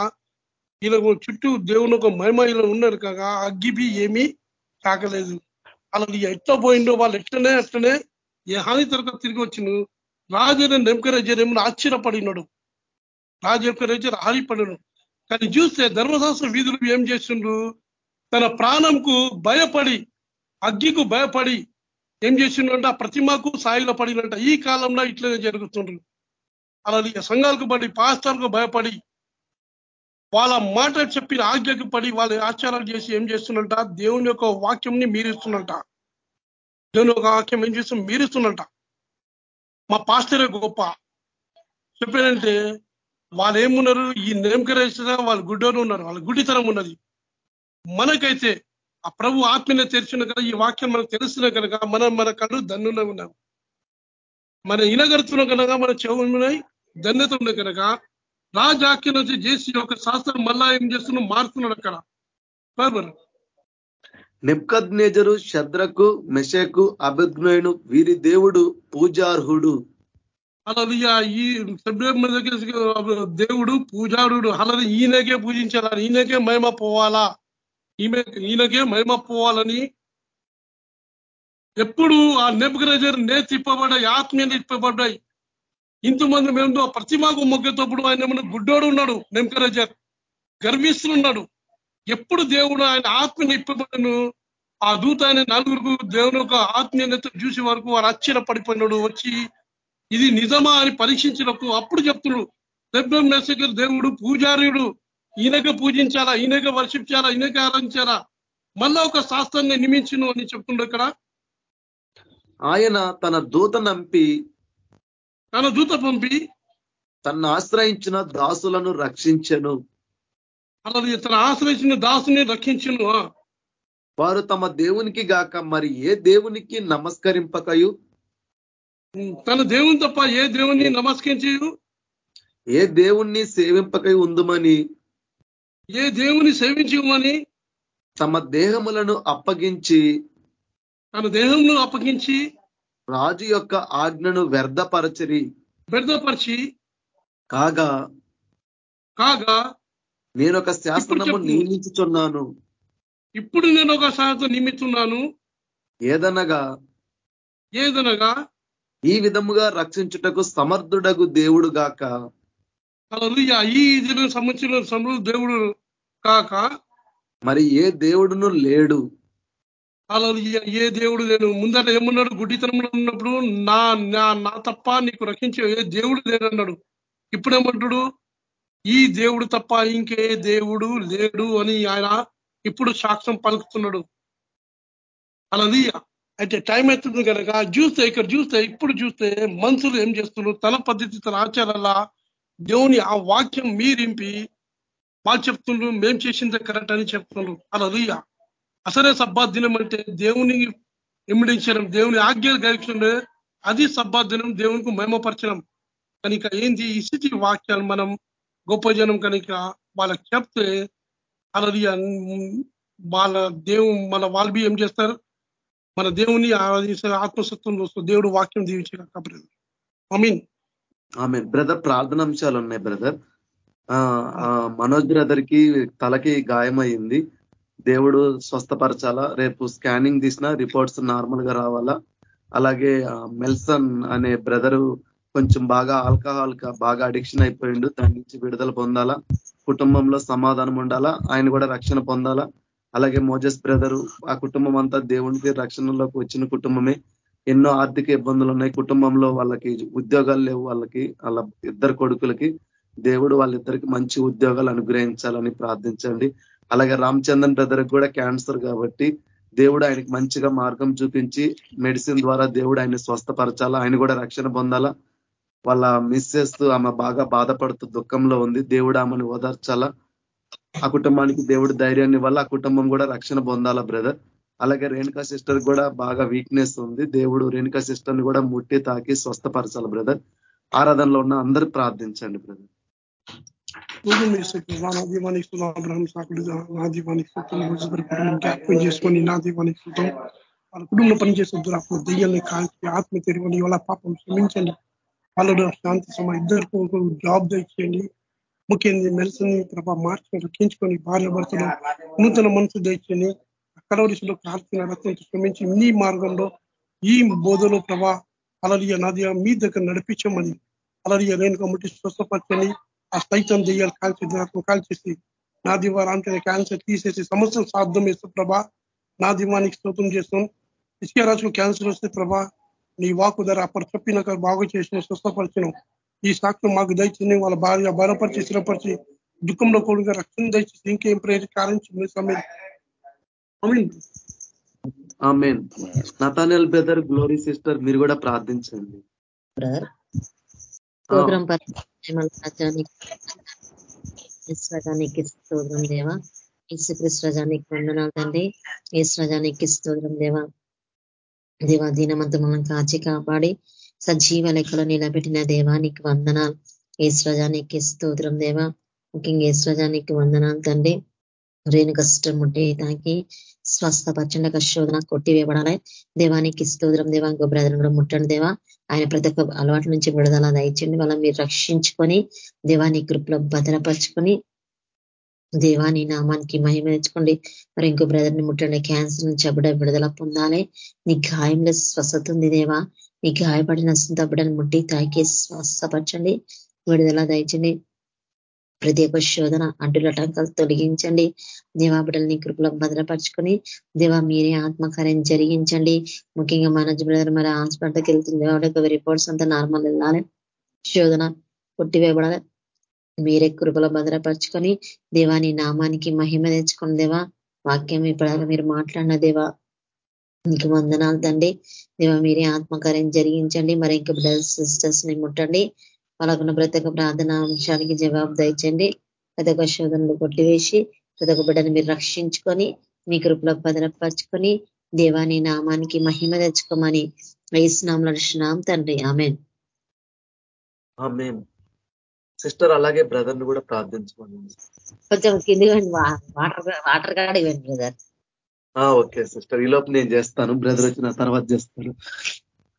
వీళ్ళకు చుట్టూ దేవుని ఒక మహిమలో ఉన్నారు కాగా అగ్గిబి ఏమీ తాకలేదు. అలా ఎట్లా పోయిండో వాళ్ళు ఎట్లనే అట్లనే ఏ హాని తరగతి తిరిగి వచ్చిండు రాజైన నెంకరేజరేమో ఆశ్చర్యపడినాడు. రాజు యొక్క రేజర్ ఆరిపడను కానీ చూస్తే ధర్మశాస్త్ర వీధులు ఏం చేస్తుండ్రు? తన ప్రాణంకు భయపడి అగ్గికు భయపడి ఏం చేసిండంట ప్రతిమకు సాయిలో పడినంట ఈ కాలంలో ఇట్లనే జరుగుతుండ్రు. అలా సంఘాలకు పడి పాస్టర్కు భయపడి వాళ్ళ మాట చెప్పిన ఆజ్ఞకు పడి వాళ్ళ ఆచారాలు చేసి ఏం చేస్తున్నట దేవుని యొక్క వాక్యంని మీరిస్తున్నట దేవుని యొక్క వాక్యం ఏం చేస్తు మీరిస్తున్నట మా పాస్టరే గొప్ప. చెప్పారంటే వాళ్ళు ఏమున్నారు ఈ నేమకరేసిన వాళ్ళు గుడ్డోరు ఉన్నారు. వాళ్ళ గుడ్డితనం ఉన్నది. మనకైతే ఆ ప్రభు ఆత్మీయ తెరిచిన కనుక ఈ వాక్యం మనకు తెలుస్తున్న కనుక మనం మన కళ్ళు దన్నులో ఉన్నాం. మన ఇనగడుతున్న కనుక మన చెవులున్నాయి ధన్యత ఉన్న కనుక రాజాఖ్య నుంచి చేసి ఒక శాస్త్రం మళ్ళా ఏం చేస్తున్నాడు మారుతున్నాడు అక్కడ. బరాబర్ నెబ్కద్నేజరు శద్రకు మెషకు అభిజ్ఞయును వీరి దేవుడు పూజార్హుడు. అలా ఈ దేవుడు పూజారుడు. అలా ఈయనకే పూజించాలని ఈయనకే మహిమ పోవాలా? ఈమె ఈయనకే మహిమ పోవాలని ఎప్పుడు ఆ నెబ్గరేజర్ నే తిప్పబడ్డాయి ఆత్మీయ తిప్పబడ్డాయి ఇంతమంది మేము ప్రతిమాకు మొగ్గేటప్పుడు ఆయన గుడ్డోడు ఉన్నాడు నెంకరేజర్ గర్విస్తున్నాడు ఎప్పుడు దేవుడు ఆయన ఆత్మని ఇప్పబడను ఆ దూత ఆయన నలుగురు దేవుని యొక్క ఆత్మీయత చూసే వరకు వారు ఆశ్చర్యపడిపోయినాడు వచ్చి ఇది నిజమా అని పరీక్షించినప్పుడు అప్పుడు చెప్తున్నాడు రెబ్బం మెసగర్ దేవుడు పూజారుడు. ఈయనకే పూజించాలా? ఈయనకే వర్షించాలా? ఈయనకే ఆరాధించాలా? మళ్ళా ఒక శాస్త్రాన్ని నియమించును అని చెప్తుండ్రు ఇక్కడ. ఆయన తన దూత నంపి తన దూత పంపి తన్ను ఆశ్రయించిన దాసులను రక్షించెను. అలా తన ఆశ్రయించిన దాసుని రక్షించును. వారు తమ దేవునికి గాక మరి ఏ దేవునికి నమస్కరింపకయు? తన దేవుని తప్ప ఏ దేవుని నమస్కరించి ఏ దేవుణ్ణి సేవింపకై ఉందుమని? ఏ దేవుని సేవించమని? తమ దేహములను అప్పగించి? తన దేహంను అప్పగించి? రాజు యొక్క ఆజ్ఞను వ్యర్థపరచరి. బెడదపరిచి కాగా? కాగా? నేను ఒక శాసనము చెప్పు. నియమించుచున్నాను. ఇప్పుడు నేను ఒక సాయంత్రం నియమిస్తున్నాను ఏదనగా? ఏదనగా? ఈ విధముగా రక్షించుటకు సమర్థుడగు దేవుడు గాక. ఈ సంబంధించిన సమృద్ధ దేవుడు కాక. మరి ఏ దేవుడును లేడు? అలా ఏ దేవుడు లేడు? ముందర ఏమన్నాడు? గుడ్డితనంలో ఉన్నప్పుడు నా నా తప్ప నీకు రక్షించే ఏ దేవుడు లేడన్నాడు. ఇప్పుడేమంటాడు? ఈ దేవుడు తప్ప ఇంకే దేవుడు లేడు అని ఆయన ఇప్పుడు సాక్ష్యం పలుకుతున్నాడు. అలాది అయితే టైం అవుతుంది కనుక చూస్తే ఇక్కడ చూస్తే ఇప్పుడు చూస్తే మనుషులు ఏం చేస్తున్నారు? తన పద్ధతి తన ఆచారాల దేవుని ఆ వాక్యం మీరింపి వాళ్ళు చెప్తుండ్రు మేం చేసిందే కరెక్ట్ అని చెప్తున్నారు. అలా అసలే సబ్బా దినం అంటే దేవుని ఇమ్మడించడం దేవుని ఆజ్ఞలు గైక్షండే అది సబ్బా దినం దేవునికి మేమపరచడం కనుక ఏంది? ఈ స్థితి వాక్యాలు మనం గొప్ప జనం కనుక వాళ్ళకి చెప్తే అలది వాళ్ళ దేవు మన వాళ్ళు ఏం చేస్తారు? మన దేవుని ఆరాధించే ఆత్మసత్వం చూస్తూ దేవుడు వాక్యం దీవించే కాబట్టి మీన్ ఆమె బ్రదర్ ప్రార్థన అంశాలు ఉన్నాయి బ్రదర్. మనోజ్ బ్రదర్కి తలకి గాయమైంది దేవుడు స్వస్థపరచాలా? రేపు స్కానింగ్ తీసిన రిపోర్ట్స్ నార్మల్గా రావాలా? అలాగే మెల్సన్ అనే బ్రదరు కొంచెం బాగా ఆల్కహాల్ బాగా అడిక్షన్ అయిపోయిండు. దాని నుంచి విడుదల పొందాలా కుటుంబంలో సమాధానం ఉండాలా ఆయన కూడా రక్షణ పొందాలా. అలాగే మోజస్ బ్రదరు ఆ కుటుంబం అంతా దేవునికి రక్షణలోకి వచ్చిన కుటుంబమే. ఎన్నో ఆర్థిక ఇబ్బందులు ఉన్నాయి. కుటుంబంలో వాళ్ళకి ఉద్యోగాలు లేవు వాళ్ళకి వాళ్ళ ఇద్దరు కొడుకులకి. దేవుడు వాళ్ళిద్దరికి మంచి ఉద్యోగాలు అనుగ్రహించాలని ప్రార్థించండి. అలాగే రామచంద్రన్ బ్రదర్కి కూడా క్యాన్సర్ కాబట్టి దేవుడు ఆయనకి మంచిగా మార్గం చూపించి మెడిసిన్ ద్వారా దేవుడు ఆయన స్వస్థపరచాలా ఆయన కూడా రక్షణ పొందాలా. వాళ్ళ మిస్ చేస్తూ ఆమె బాగా బాధపడుతూ దుఃఖంలో ఉంది. దేవుడు ఆమెను ఓదార్చాలా? ఆ కుటుంబానికి దేవుడు ధైర్యాన్ని వల్ల ఆ కుటుంబం కూడా రక్షణ పొందాలా బ్రదర్ అలాగే రేణుకా సిస్టర్ కూడా బాగా వీక్నెస్ ఉంది. దేవుడు రేణుకా సిస్టర్ని కూడా ముట్టి తాకి స్వస్థపరచాలి బ్రదర్ ఆరాధనలో ఉన్న అందరూ ప్రార్థించండి బ్రదర్ నా దీవానికి నా దీవానికి జ్ఞాపకం చేసుకొని నా దీవానికి వాళ్ళ కుటుంబంలో పనిచేసే దురాత్మ దెయ్యాన్ని కాల్చి ఆత్మ తెరవని వాళ్ళ పాపం క్షమించండి. వాళ్ళలో శాంతి సమ. ఇద్దరు జాబ్ తెచ్చేయండి. ముఖ్యంగా మెలసని ప్రభా మార్చి రక్షించుకొని భార్య భర్తలు నూతన మనసు తెచ్చని కలవరిశలో ప్రార్థన రక్తం శ్రమించి మీ మార్గంలో ఈ బోధలో ప్రభా అలరియ నది మీ దగ్గర నడిపించమని అలరియ నేను కమిటీ స్వస్థపరచని ఆ సైతం దెయ్యాలు కాల్చి కాల్చేసి నా దివారానికి క్యాన్సర్ తీసేసి సమస్యలు సాధ్యం చేస్తే ప్రభా నా దివానికి స్తోత్రం చేస్తాం. ఇసుక క్యాన్సర్ వస్తే ప్రభా నీ వాకు ధర అప్పుడు చెప్పినాక బాగు చేసిన స్వస్థపరిచిన ఈ సాక్ష్యం మాకు దయచింది వాళ్ళ భార్య బలపరిచి స్థిరపరిచి దుఃఖంలో కూడా రక్షణ దయచేసి ఇంకేం ప్రేరి నతానల్ బ్రదర్ గ్లోరీ సిస్టర్ మీరు కూడా ప్రార్థించండి. స్తోత్రం రాజానికి స్తోత్రం దేవా. ఇసుక్రిస్ రజానికి వందనాలు తండ్రి. ఈస్ రజానికి స్తోత్రం దేవా. దేవా దీనమంతా మనం కాచి కాపాడి సజీవ లెక్కలో నిలబెట్టిన దేవానికి వందనాలు. ఏశ్రజానికి స్తోత్రం దేవా. ముఖ్యంగా ఏశ్రజానికి వందనాలు తండ్రి. రేణు కష్టం ఉంటే తాకి స్వస్థపరచండి శోధన కొట్టివేయబడాలి. దేవానికి స్తోత్రం దేవా. ఇంకో బ్రదర్ కూడా ముట్టండి దేవా. ఆయన ప్రతి ఒక్క అలవాటు నుంచి విడుదల దయచండి వాళ్ళని మీరు రక్షించుకొని దేవాని కృపలో భద్రపరచుకొని దేవాని నామానికి మహిమ తెచ్చుకోండి. మరి ఇంకో బ్రదర్ని ముట్టండి. క్యాన్సర్ నుంచి అప్పుడ విడుదల పొందాలి. నీ గాయంలో స్వస్థత ఉంది దేవా. నీ గాయపడిన దబ్బడని ముట్టి తాకి స్వస్థపరచండి. విడుదల దయచండి ప్రతి ఒక్క శోధన అడ్డుల టంకాలు తొలగించండి. దేవా బిడ్డల్ని కృపలో భద్రపరచుకొని దేవా మీరే ఆత్మకార్యం జరిగించండి. ముఖ్యంగా మనోజ్ బ్రదర్ మరి హాస్పిటల్కి వెళ్తుంది. దేవాడ రిపోర్ట్స్ అంతా నార్మల్ వెళ్ళాలి. శోధన కొట్టివేయబడాలి. మీరే కృపలో భద్రపరచుకొని దేవాని నామానికి మహిమ తెచ్చుకుని దేవా. వాక్యం ఇప్పటిదాకా మీరు మాట్లాడిన దేవా మీకు వందనాలు తండి దేవా మీరే ఆత్మకార్యం జరిగించండి. మరి ఇంక బ్రదర్స్ సిస్టర్స్ని ముట్టండి. వాళ్ళకున్న ప్రతి ఒక్క ప్రార్థన అంశానికి జవాబు దండి ప్రతి ఒక్క శోధనలు కొట్టివేసి ప్రతి ఒక్క బిడ్డను మీరు రక్షించుకొని మీ కృపలో భద్రపరచుకొని దేవాని నామానికి మహిమ తెచ్చుకోమని వేసినాం నడుచున్నాం తండ్రి. ఆమెన్. సిస్టర్ అలాగే బ్రదర్ని కూడా ప్రార్థించుకోండి. కొంచెం కింది వాటర్ వాటర్ కాడ ఇవ్వండి బ్రదర్. Okay sister. ఈ లోపు నేను చేస్తాను. బ్రదర్ వచ్చిన తర్వాత చేస్తాను.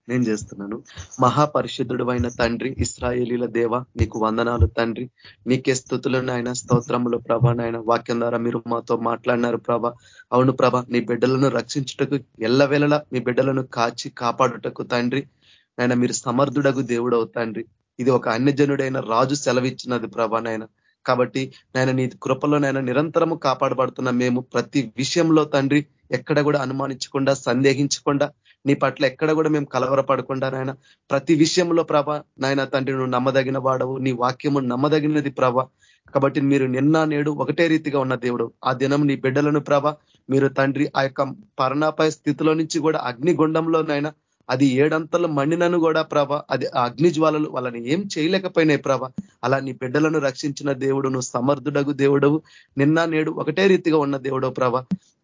నేను చేస్తున్నాను. మహాపరిశుద్ధుడు అయిన తండ్రి ఇస్రాయేలీల దేవ నీకు వందనాలు తండ్రి. నీకే స్థుతులను ఆయన స్తోత్రములు ప్రభ నాయన. వాక్యం ద్వారా మీరు మాతో మాట్లాడినారు ప్రభ. అవును ప్రభ నీ బిడ్డలను రక్షించుటకు ఎల్లవేళలా మీ బిడ్డలను కాచి కాపాడుటకు తండ్రి. నాయన మీరు సమర్థుడగు దేవుడవు తండ్రి. ఇది ఒక అన్యజనుడైన రాజు సెలవిచ్చినది ప్రభా నాయన. కాబట్టి నాయన నీ కృపలో నాయన నిరంతరము కాపాడబడుతున్న మేము ప్రతి విషయంలో తండ్రి ఎక్కడ కూడా అనుమానించకుండా సందేహించకుండా నీ పట్ల ఎక్కడ కూడా మేము కలవరపడకుండా నాయన ప్రతి విషయంలో ప్రభ నాయన తండ్రి నువ్వు నమ్మదగిన వాడవు నీ వాక్యము నమ్మదగినది ప్రభ. కాబట్టి మీరు నిన్న నేడు ఒకటే రీతిగా ఉన్న దేవుడు. ఆ దినం నీ బిడ్డలను ప్రభ మీరు తండ్రి ఆ యొక్క పరణాపాయ స్థితిలో నుంచి కూడా అగ్నిగుండంలోనైనా అది ఏడంతలు మండినను కూడా ప్రభ అది అగ్ని జ్వాలలు వాళ్ళని ఏం చేయలేకపోయినాయి ప్రభ. అలా నీ బిడ్డలను రక్షించిన దేవుడు నువ్వు సమర్థుడగు దేవుడవు. నిన్న నేడు ఒకటే రీతిగా ఉన్న దేవుడవు ప్రభ.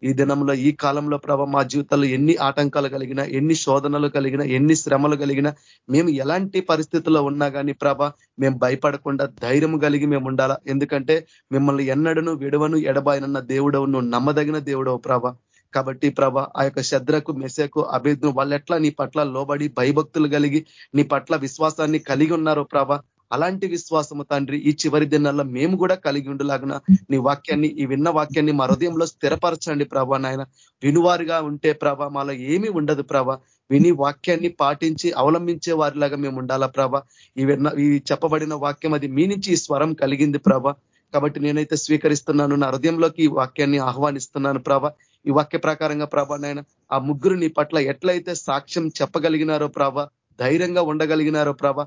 ఈ దినంలో ఈ కాలంలో ప్రభ మా జీవితాల్లో ఎన్ని ఆటంకాలు కలిగినా ఎన్ని శోధనలు కలిగినా ఎన్ని శ్రమలు కలిగినా మేము ఎలాంటి పరిస్థితుల్లో ఉన్నా కానీ ప్రభ మేము భయపడకుండా ధైర్యం కలిగి మేము ఉండాలా? ఎందుకంటే మిమ్మల్ని ఎన్నడను విడవను ఎడబాయనన్న దేవుడవు నువ్వు నమ్మదగిన దేవుడవు ప్రభ. కాబట్టి ప్రభ ఆ యొక్క శద్రకు మెసేకు అభిజ్ఞ వాళ్ళెట్లా నీ పట్ల లోబడి భయభక్తులు కలిగి నీ పట్ల విశ్వాసాన్ని కలిగి ఉన్నారు ప్రభ అలాంటి విశ్వాసము తండ్రి ఈ చివరి దినాల్లో మేము కూడా కలిగి ఉండలాగిన నీ వాక్యాన్ని ఈ విన్న వాక్యాన్ని మా హృదయంలో స్థిరపరచండి ప్రభ నాయన. వినువారిగా ఉంటే ప్రభ మాలో ఏమీ ఉండదు ప్రభ. విని వాక్యాన్ని పాటించి అవలంబించే వారిలాగా మేము ఉండాలా ప్రభ. ఈ విన్న ఈ చెప్పబడిన వాక్యం అది మీ నుంచి ఈ స్వరం కలిగింది ప్రభ. కాబట్టి నేనైతే స్వీకరిస్తున్నాను నా హృదయంలోకి ఈ వాక్యాన్ని ఆహ్వానిస్తున్నాను ప్రభ. ఈ వాక్య ప్రకారంగా ప్రభా నాయన ఆ ముగ్గురు నీ పట్ల ఎట్లయితే సాక్ష్యం చెప్పగలిగినారో ప్రభ ధైర్యంగా ఉండగలిగినారో ప్రభ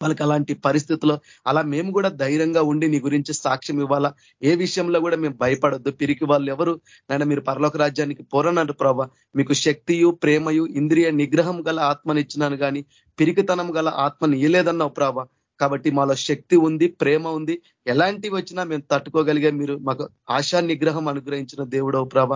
వాళ్ళకి అలాంటి పరిస్థితుల్లో అలా మేము కూడా ధైర్యంగా ఉండి నీ గురించి సాక్ష్యం ఇవ్వాలా? ఏ విషయంలో కూడా మేము భయపడొద్దు. పిరికి వాళ్ళు ఎవరు? నాయన మీరు పరలోక రాజ్యానికి పోరన్నారు ప్రభ. మీకు శక్తియు ప్రేమయు ఇంద్రియ నిగ్రహం గల ఆత్మనిచ్చినాను కానీ పిరికితనం గల ఆత్మని ఇయలేదన్నావు ప్రభా. కాబట్టి మాలో శక్తి ఉంది ప్రేమ ఉంది. ఎలాంటివి వచ్చినా మేము తట్టుకోగలిగే మీరు మాకు ఆశా నిగ్రహం అనుగ్రహించిన దేవుడవు ప్రభ.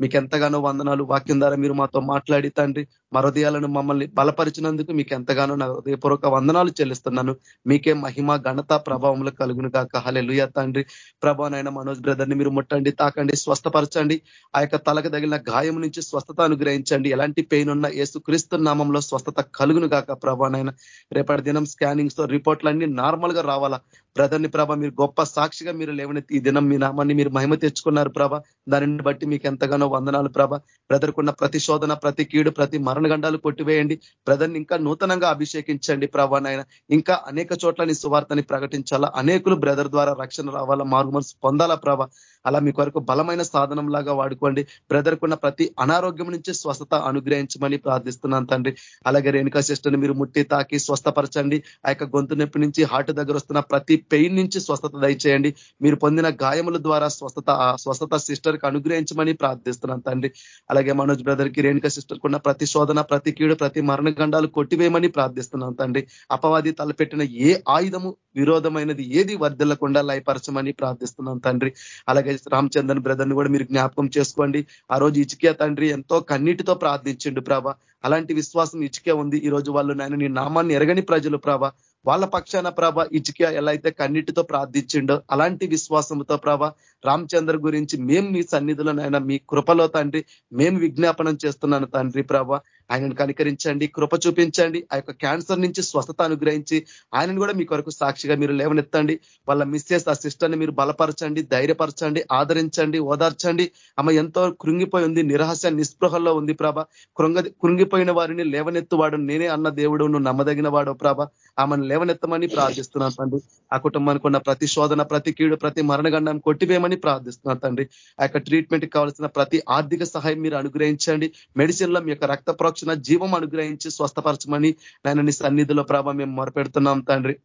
మీకు ఎంతగానో వందనాలు వాక్యం ద్వారా మీరు మాతో మాట్లాడి తండ్రి. మరదయాలను మమ్మల్ని బలపరిచినందుకు మీకు ఎంతగానో నా హృదయపూర్వక వందనాలు చెల్లిస్తున్నాను. మీకే మహిమ ఘనత ప్రభావంలో కలుగును కాక హలెలుయ తండ్రి. ప్రభానైనా మనోజ్ బ్రదర్ని మీరు ముట్టండి తాకండి స్వస్థపరచండి. ఆ యొక్క తలకు తగిలిన గాయం నుంచి స్వస్థత అనుగ్రహించండి. ఎలాంటి పెయిన్ ఉన్న క్రీస్తు నామంలో స్వస్థత కలుగును కాక ప్రభానైనా. రేపటి దినం స్కానింగ్స్తో రిపోర్ట్లన్నీ నార్మల్గా రావాలా? బ్రదర్ని ప్రభ మీరు గొప్ప సాక్షిగా మీరు లేవనెత్తి ఈ దినం మీ నామాన్ని మీరు మహిమ తెచ్చుకున్నారు ప్రభ. దానిని బట్టి మీకు ఎంతగానో వందనాలు ప్రభ. బ్రదర్కున్న ప్రతి శోధన ప్రతి కీడు ప్రతి మరణగండాలు కొట్టివేయండి. బ్రదర్ని ఇంకా నూతనంగా అభిషేకించండి ప్రభా నాయన. ఇంకా అనేక చోట్ల నీ సువార్తని ప్రకటించాలా? అనేకులు బ్రదర్ ద్వారా రక్షణ రావాలా? మారు మనసు పొందాలా ప్రభ? అలా మీ కొరకు బలమైన సాధనం లాగా వాడుకోండి. బ్రదర్కున్న ప్రతి అనారోగ్యం నుంచి స్వస్థత అనుగ్రహించమని ప్రార్థిస్తున్నాను తండ్రి. అలాగే రేణుకా సిస్టర్ని మీరు ముట్టి తాకి స్వస్థపరచండి. ఆ యొక్క గొంతు నొప్పి నుంచి హార్ట్ దగ్గర వస్తున్న ప్రతి పెయిన్ నుంచి స్వస్థత దయచేయండి. మీరు పొందిన గాయముల ద్వారా స్వస్థత స్వస్థత సిస్టర్కి అనుగ్రహించమని ప్రార్థిస్తున్నాను తండ్రి. అలాగే మనోజ్ బ్రదర్కి రేణుక సిస్టర్ కున్న ప్రతి శోధన ప్రతి కీడు ప్రతి మరణగండాలు కొట్టివేయమని ప్రార్థిస్తున్నాను తండ్రి. అపవాది తలపెట్టిన ఏ ఆయుధము విరోధమైనది ఏది వర్ధిల్లకుండా లయపరచమని ప్రార్థిస్తున్నాం తండ్రి. అలాగే రామచంద్రన్ బ్రదర్ని కూడా మీరు జ్ఞాపకం చేసుకోండి. ఆ రోజు ఇచికే తండ్రి ఎంతో కన్నీటితో ప్రార్థించిండు ప్రభ. అలాంటి విశ్వాసం ఇచికే ఉంది. ఈ రోజు వాళ్ళు నాయన నీ నామాన్ని ఎరగని ప్రజలు ప్రభ. వాళ్ళ పక్షాన ప్రభ ఇచిక ఎలా అయితే కన్నిటితో ప్రార్థించిండో అలాంటి విశ్వాసంతో ప్రభ రామచంద్ర గురించి మేము మీ సన్నిధిలోనైనా మీ కృపలో తండ్రి మేము విజ్ఞాపనం చేస్తున్నాను తండ్రి ప్రభ. ఆయనను కనికరించండి కృప చూపించండి ఆ యొక్క క్యాన్సర్ నుంచి స్వస్థత అనుగ్రహించి ఆయనను కూడా మీ కొరకు సాక్షిగా మీరు లేవనెత్తండి. వాళ్ళ మిస్సెస్ ఆ సిస్టర్ని మీరు బలపరచండి ధైర్యపరచండి ఆదరించండి ఓదార్చండి. ఆమె ఎంతో కృంగిపోయి ఉంది నిరహస నిస్పృహల్లో ఉంది ప్రభ. కృంగ కృంగిపోయిన వారిని లేవనెత్తువాడు నేనే అన్న దేవుడు నువ్వు నమ్మదగిన వాడు ప్రభ. ఆమెను లేవనెత్తమని ప్రార్థిస్తున్నాను తండ్రి. ఆ కుటుంబానికి ఉన్న ప్రతి శోధన ప్రతి కీడు ప్రతి మరణగండం కొట్టివేయమని ప్రార్థిస్తున్నాను తండ్రి. ఆ యొక్క ట్రీట్మెంట్ కావాల్సిన ప్రతి ఆర్థిక సహాయం మీరు అనుగ్రహించండి. మెడిసిన్లో మీ యొక్క రక్త ప్రోక్షణ జీవం అనుగ్రహించి స్వస్థపరచమని నేను నీ సన్నిధిలో ప్రభావ మేము మొరపెడుతున్నాం తండ్రి.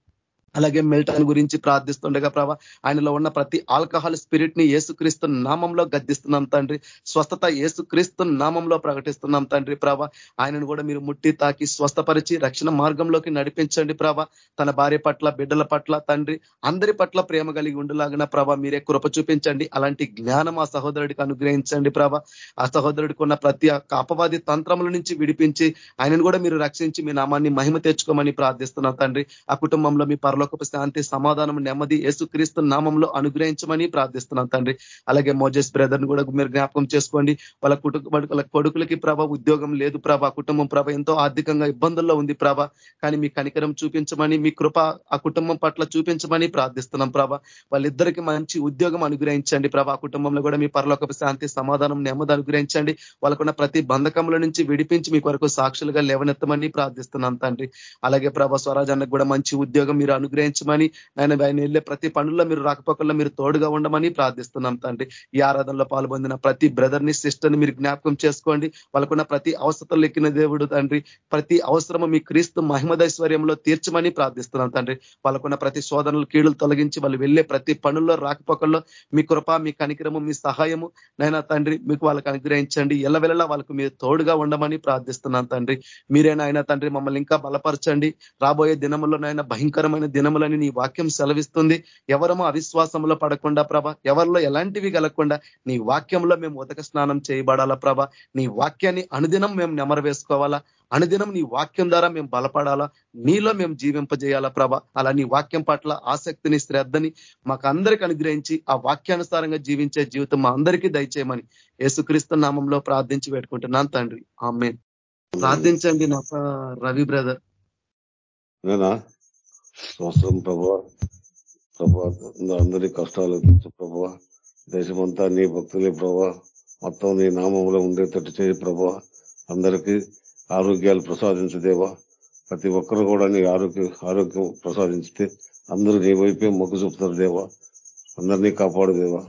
అలాగే మెల్టన్ గురించి ప్రార్థిస్తుండగా ప్రభా ఆయనలో ఉన్న ప్రతి ఆల్కహాల్ స్పిరిట్ని ఏసుక్రీస్తు నామంలో గద్దిస్తున్నాం తండ్రి. స్వస్థత ఏసుక్రీస్తు నామంలో ప్రకటిస్తున్నాం తండ్రి ప్రభా. ఆయనను కూడా మీరు ముట్టి తాకి స్వస్థపరిచి రక్షణ మార్గంలోకి నడిపించండి ప్రభా. తన భార్య పట్ల బిడ్డల పట్ల తండ్రి అందరి పట్ల ప్రేమ కలిగి ఉండలాగిన ప్రభా మీరే కృప చూపించండి. అలాంటి జ్ఞానం ఆ సహోదరుడికి అనుగ్రహించండి ప్రభా. ఆ సహోదరుడికి ఉన్న ప్రతి అపవాది తంత్రముల నుంచి విడిపించి ఆయనను కూడా మీరు రక్షించి మీ నామాన్ని మహిమ తెచ్చుకోమని ప్రార్థిస్తున్నాం తండ్రి. ఆ కుటుంబంలో మీ పరలో పరలోకపు శాంతి సమాధానం నెమ్మది యేసుక్రీస్తు నామంలో అనుగ్రహించమని ప్రార్థిస్తున్నాం తండ్రి. అలాగే మోజెస్ బ్రదర్ని కూడా మీరు జ్ఞాపకం చేసుకోండి. వాళ్ళ కుటుంబ వాళ్ళ కొడుకులకి ప్రభ ఉద్యోగం లేదు ప్రభ. కుటుంబం ప్రభ ఎంతో ఆర్థికంగా ఇబ్బందుల్లో ఉంది ప్రభ. కానీ మీ కనికరం చూపించమని మీ కృప ఆ కుటుంబం పట్ల చూపించమని ప్రార్థిస్తున్నాం ప్రభ. వాళ్ళిద్దరికి మంచి ఉద్యోగం అనుగ్రహించండి ప్రభ. ఆ కుటుంబంలో కూడా మీ పరలోకపు శాంతి సమాధానం నెమ్మది అనుగ్రహించండి. వాళ్ళకున్న ప్రతి బంధకముల నుంచి విడిపించి మీ కొరకు సాక్షులుగా లేవనెత్తమని ప్రార్థిస్తున్నాం తండ్రి. అలాగే ప్రభ అన్నకు కూడా మంచి ఉద్యోగం మీరు అనుగ్రహించమని ఆయన ఆయన వెళ్ళే ప్రతి పనుల్లో మీరు రాకపోకల్లో మీరు తోడుగా ఉండమని ప్రార్థిస్తున్నాం తండ్రి. ఈ ఆరాధనలో పాల్పొందిన ప్రతి బ్రదర్ని సిస్టర్ని మీరు జ్ఞాపకం చేసుకోండి. వాళ్ళకున్న ప్రతి అవసరతలు ఎక్కిన దేవుడు తండ్రి. ప్రతి అవసరము మీ క్రీస్తు మహిమదైశ్వర్యంలో తీర్చమని ప్రార్థిస్తున్నాం తండ్రి. వాళ్ళకున్న ప్రతి శోధనలు కీడులు తొలగించి వాళ్ళు వెళ్ళే ప్రతి పనుల్లో రాకపోకల్లో మీ కృప మీ కనికరము మీ సహాయము నైనా తండ్రి మీకు వాళ్ళకి అనుగ్రహించండి. ఎల్లవెల్లలా వాళ్ళకు మీరు తోడుగా ఉండమని ప్రార్థిస్తున్నాం తండ్రి. మీరేనా తండ్రి మమ్మల్ని ఇంకా బలపరచండి. రాబోయే దినములోనైనా భయంకరమైన దినములని నీ వాక్యం సెలవిస్తుంది. ఎవరమో అవిశ్వాసంలో పడకుండా ప్రభ ఎవరిలో ఎలాంటివి కలగకుండా నీ వాక్యంలో మేము ఉదక స్నానం చేయబడాలా ప్రభ. నీ వాక్యాన్ని అనుదినం మేము నెమరు వేసుకోవాలా. అనుదినం నీ వాక్యం ద్వారా మేము బలపడాలా. నీలో మేము జీవింపజేయాలా ప్రభ. అలా నీ వాక్యం పట్ల ఆసక్తిని శ్రద్ధని మాకు అందరికి అనుగ్రహించి ఆ వాక్యానుసారంగా జీవించే జీవితం మా అందరికీ దయచేయమని యేసుక్రీస్తు నామంలో ప్రార్థించి పెట్టుకుంటున్నాను తండ్రి. ఆమె ప్రార్థించండి నా రవి బ్రదర్. స్తోత్రం సంవత్సరం ప్రభా ప్రభా అందరి కష్టాలు తీర్చు ప్రభా. దేశమంతా నీ భక్తులే ప్రభా. మొత్తం నీ నామంలో ఉండేటట్టు చేయి ప్రభా. అందరికీ ఆరోగ్యాలు ప్రసాదించు దేవా. ప్రతి ఒక్కరు కూడా నీ ఆరోగ్య ఆరోగ్యం ప్రసాదించితే అందరూ నీ వైపే మొగ్గు చూపుతారు దేవా. అందరినీ కాపాడు దేవా.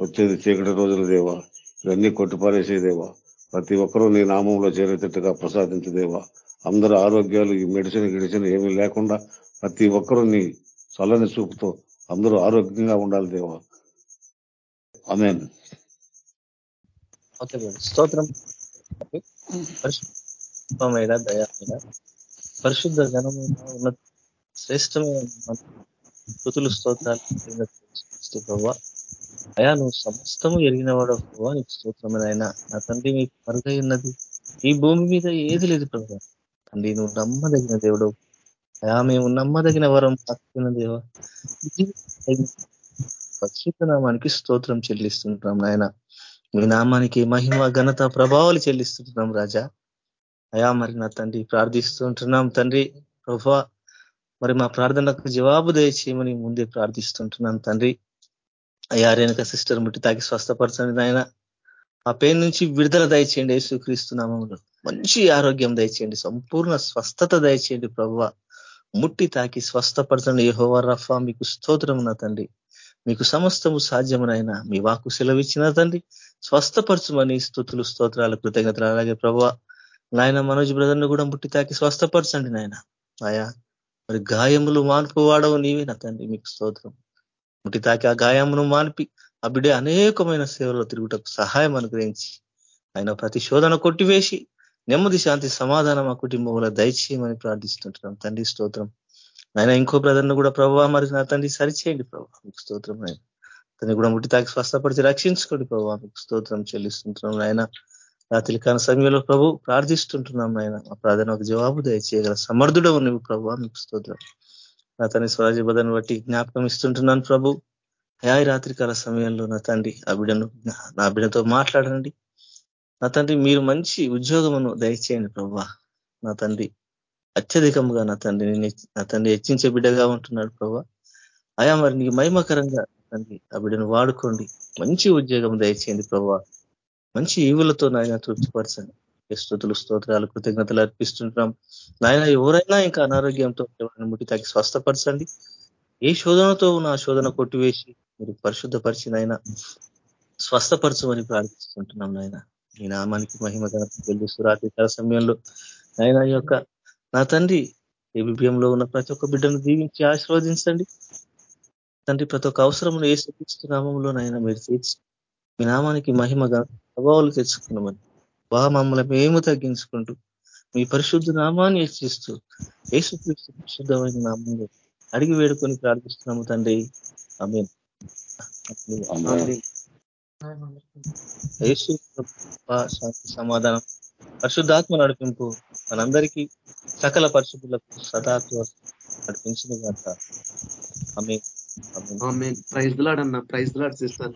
వచ్చేది చీకటి రోజుల దేవా. ఇవన్నీ కొట్టిపారేసే దేవా. ప్రతి ఒక్కరూ నీ నామంలో చేరేటట్టుగా ప్రసాదించదేవా అందరు ఆరోగ్యాలు ఈ మెడిసిన్ గిడిసిన్ ఏమీ లేకుండా ప్రతి ఒక్కరూ నీ చల్లని చూపుతో అందరూ ఆరోగ్యంగా ఉండాలి దేవా. ఆమె స్తోత్రం. పరిశుద్ధమైన పరిశుద్ధ ఘనమైన ఉన్న శ్రేష్టమైన స్థుతులు స్తోత్రాలు ప్రభావ అయా నువ్వు సమస్తము ఎరిగిన వాడు ప్రభావ నీకు స్తోత్రమైన ఆయన నా తండ్రి మీకు మరుగై ఉన్నది. ఈ భూమి మీద ఏది లేదు ప్రభావ తండ్రి నువ్వు నమ్మదగిన దేవుడు మేము నమ్మదగిన వరం పక్కున్న దేవ. పరిశుద్ధనామానికి స్తోత్రం చెల్లిస్తుంటాం నాయన. మీ నామానికి మహిమ ఘనత ప్రభావాలు చెల్లిస్తుంటున్నాం రాజా. అయా మరి నా తండ్రి ప్రార్థిస్తుంటున్నాం తండ్రి ప్రభా మరి మా ప్రార్థనకు జవాబు దయచేయమని ముందే ప్రార్థిస్తుంటున్నాను తండ్రి. అయ్యా రేణుక సిస్టర్ ముట్టి తాకి స్వస్థపరచండి నాయన. ఆ పెయిన్ నుంచి విడుదల దయచేయండి యేసుక్రీస్తునామంలో మంచి ఆరోగ్యం దయచేయండి సంపూర్ణ స్వస్థత దయచేయండి ప్రభావ ముట్టి తాకి స్వస్థపరచండి. యహోవ రఫా మీకు స్తోత్రం నా తండ్రి. మీకు సమస్తము సాధ్యమునైనా మీ వాకు సెలవిచ్చిన తండ్రి. స్వస్థపరచమని స్థుతులు స్తోత్రాలు కృతజ్ఞతలు. అలాగే ప్రభు నాయన మనోజ్ బ్రదర్ను కూడా ముట్టి తాకి స్వస్థపరచండి నాయన. ఆయా మరి గాయములు మాన్పు వాడవు నీవే నా తండ్రి మీకు స్తోత్రం. ముట్టి తాకి ఆ గాయమును మాన్పి ఆ బిడ్డ అనేకమైన సేవలో తిరుగుటకు సహాయం అనుగ్రహించి ఆయన ప్రతి శోధన కొట్టివేసి నెమ్మది శాంతి సమాధానం ఆ కుటుంబంలో దయచేయమని ప్రార్థిస్తుంటున్నాం. తండ్రి స్తోత్రం. ఆయన ఇంకో బ్రదర్ను కూడా ప్రభావ మరి నా తండ్రి సరిచేయండి ప్రభావ మీకు స్తోత్రం ఆయన తను కూడా ముట్టి తాకి స్వస్థపరిచి రక్షించుకోండి ప్రభావ మీకు స్తోత్రం చెల్లిస్తుంటున్నాం ఆయన రాత్రి కాని సమయంలో ప్రభు ప్రార్థిస్తుంటున్నాం ఆయన ఆ ప్రార్థన ఒక జవాబు దయచేయగల సమర్థుడవు నువ్వు ప్రభు మీకు స్తోత్రం. నా తండ్రి స్వరాజ్య బదని బట్టి జ్ఞాపకం ఇస్తుంటున్నాను ప్రభు. రాత్రి రాత్రికాల సమయంలో నా తండ్రి ఆ బిడను నా బిడ్డతో మాట్లాడండి. నా తండ్రి మీరు మంచి ఉద్యోగమును దయచేయండి ప్రభా. నా తండ్రి అత్యధికంగా నా తండ్రి నా తండ్రి హెచ్చించే బిడ్డగా ఉంటున్నాడు ప్రభా. అయా మరి నీకు మహిమకరంగా తండ్రి ఆ బిడ్డను వాడుకోండి. మంచి ఉద్యోగం దయచేయండి ప్రభా. మంచి ఈవులతో నాయన తృప్తిపరచండి. స్థుతులు స్తోత్రాలు కృతజ్ఞతలు అర్పిస్తుంటున్నాం. నాయన ఎవరైనా ఇంకా అనారోగ్యంతో ముట్టి తాకి స్వస్థపరచండి. ఏ శోధనతో ఉన్న శోధన కొట్టివేసి మీరు పరిశుద్ధపరిచినైనా స్వస్థపరచమని ప్రార్థిస్తుంటున్నాం నాయన. ఈ నామానికి మహిమ ఘనత రాత్రి రాత్రి సమయంలో ఆయన యొక్క నా తండ్రి ఏబిబిఎంలో ఉన్న ప్రతి ఒక్క బిడ్డను దీవించి ఆశీర్వదించండి. తండ్రి ప్రతి ఒక్క అవసరమును ఏ నామంలో నాయన మీరు తీర్చి మీ నామానికి మహిమ ప్రభావాలు తెచ్చుకున్నామని బాగా మమ్మల్ని మేము తగ్గించుకుంటూ మీ పరిశుద్ధ నామాన్ని హెచ్చిస్తూ ఏసు పరిశుద్ధమైన నామంలో అడిగి వేడుకొని ప్రార్థిస్తున్నాము తండ్రి. ఆమె యేసు శాంతి సమాధానం. పరిశుద్ధాత్మ నడిపింపు మనందరికీ సకల పరిశుద్ధులకు సదాత్వ నడిపించింది కాక ఆమె ఆమె ప్రైజ్ లాడన్న ప్రైజ్ లాడ్ సిస్టర్.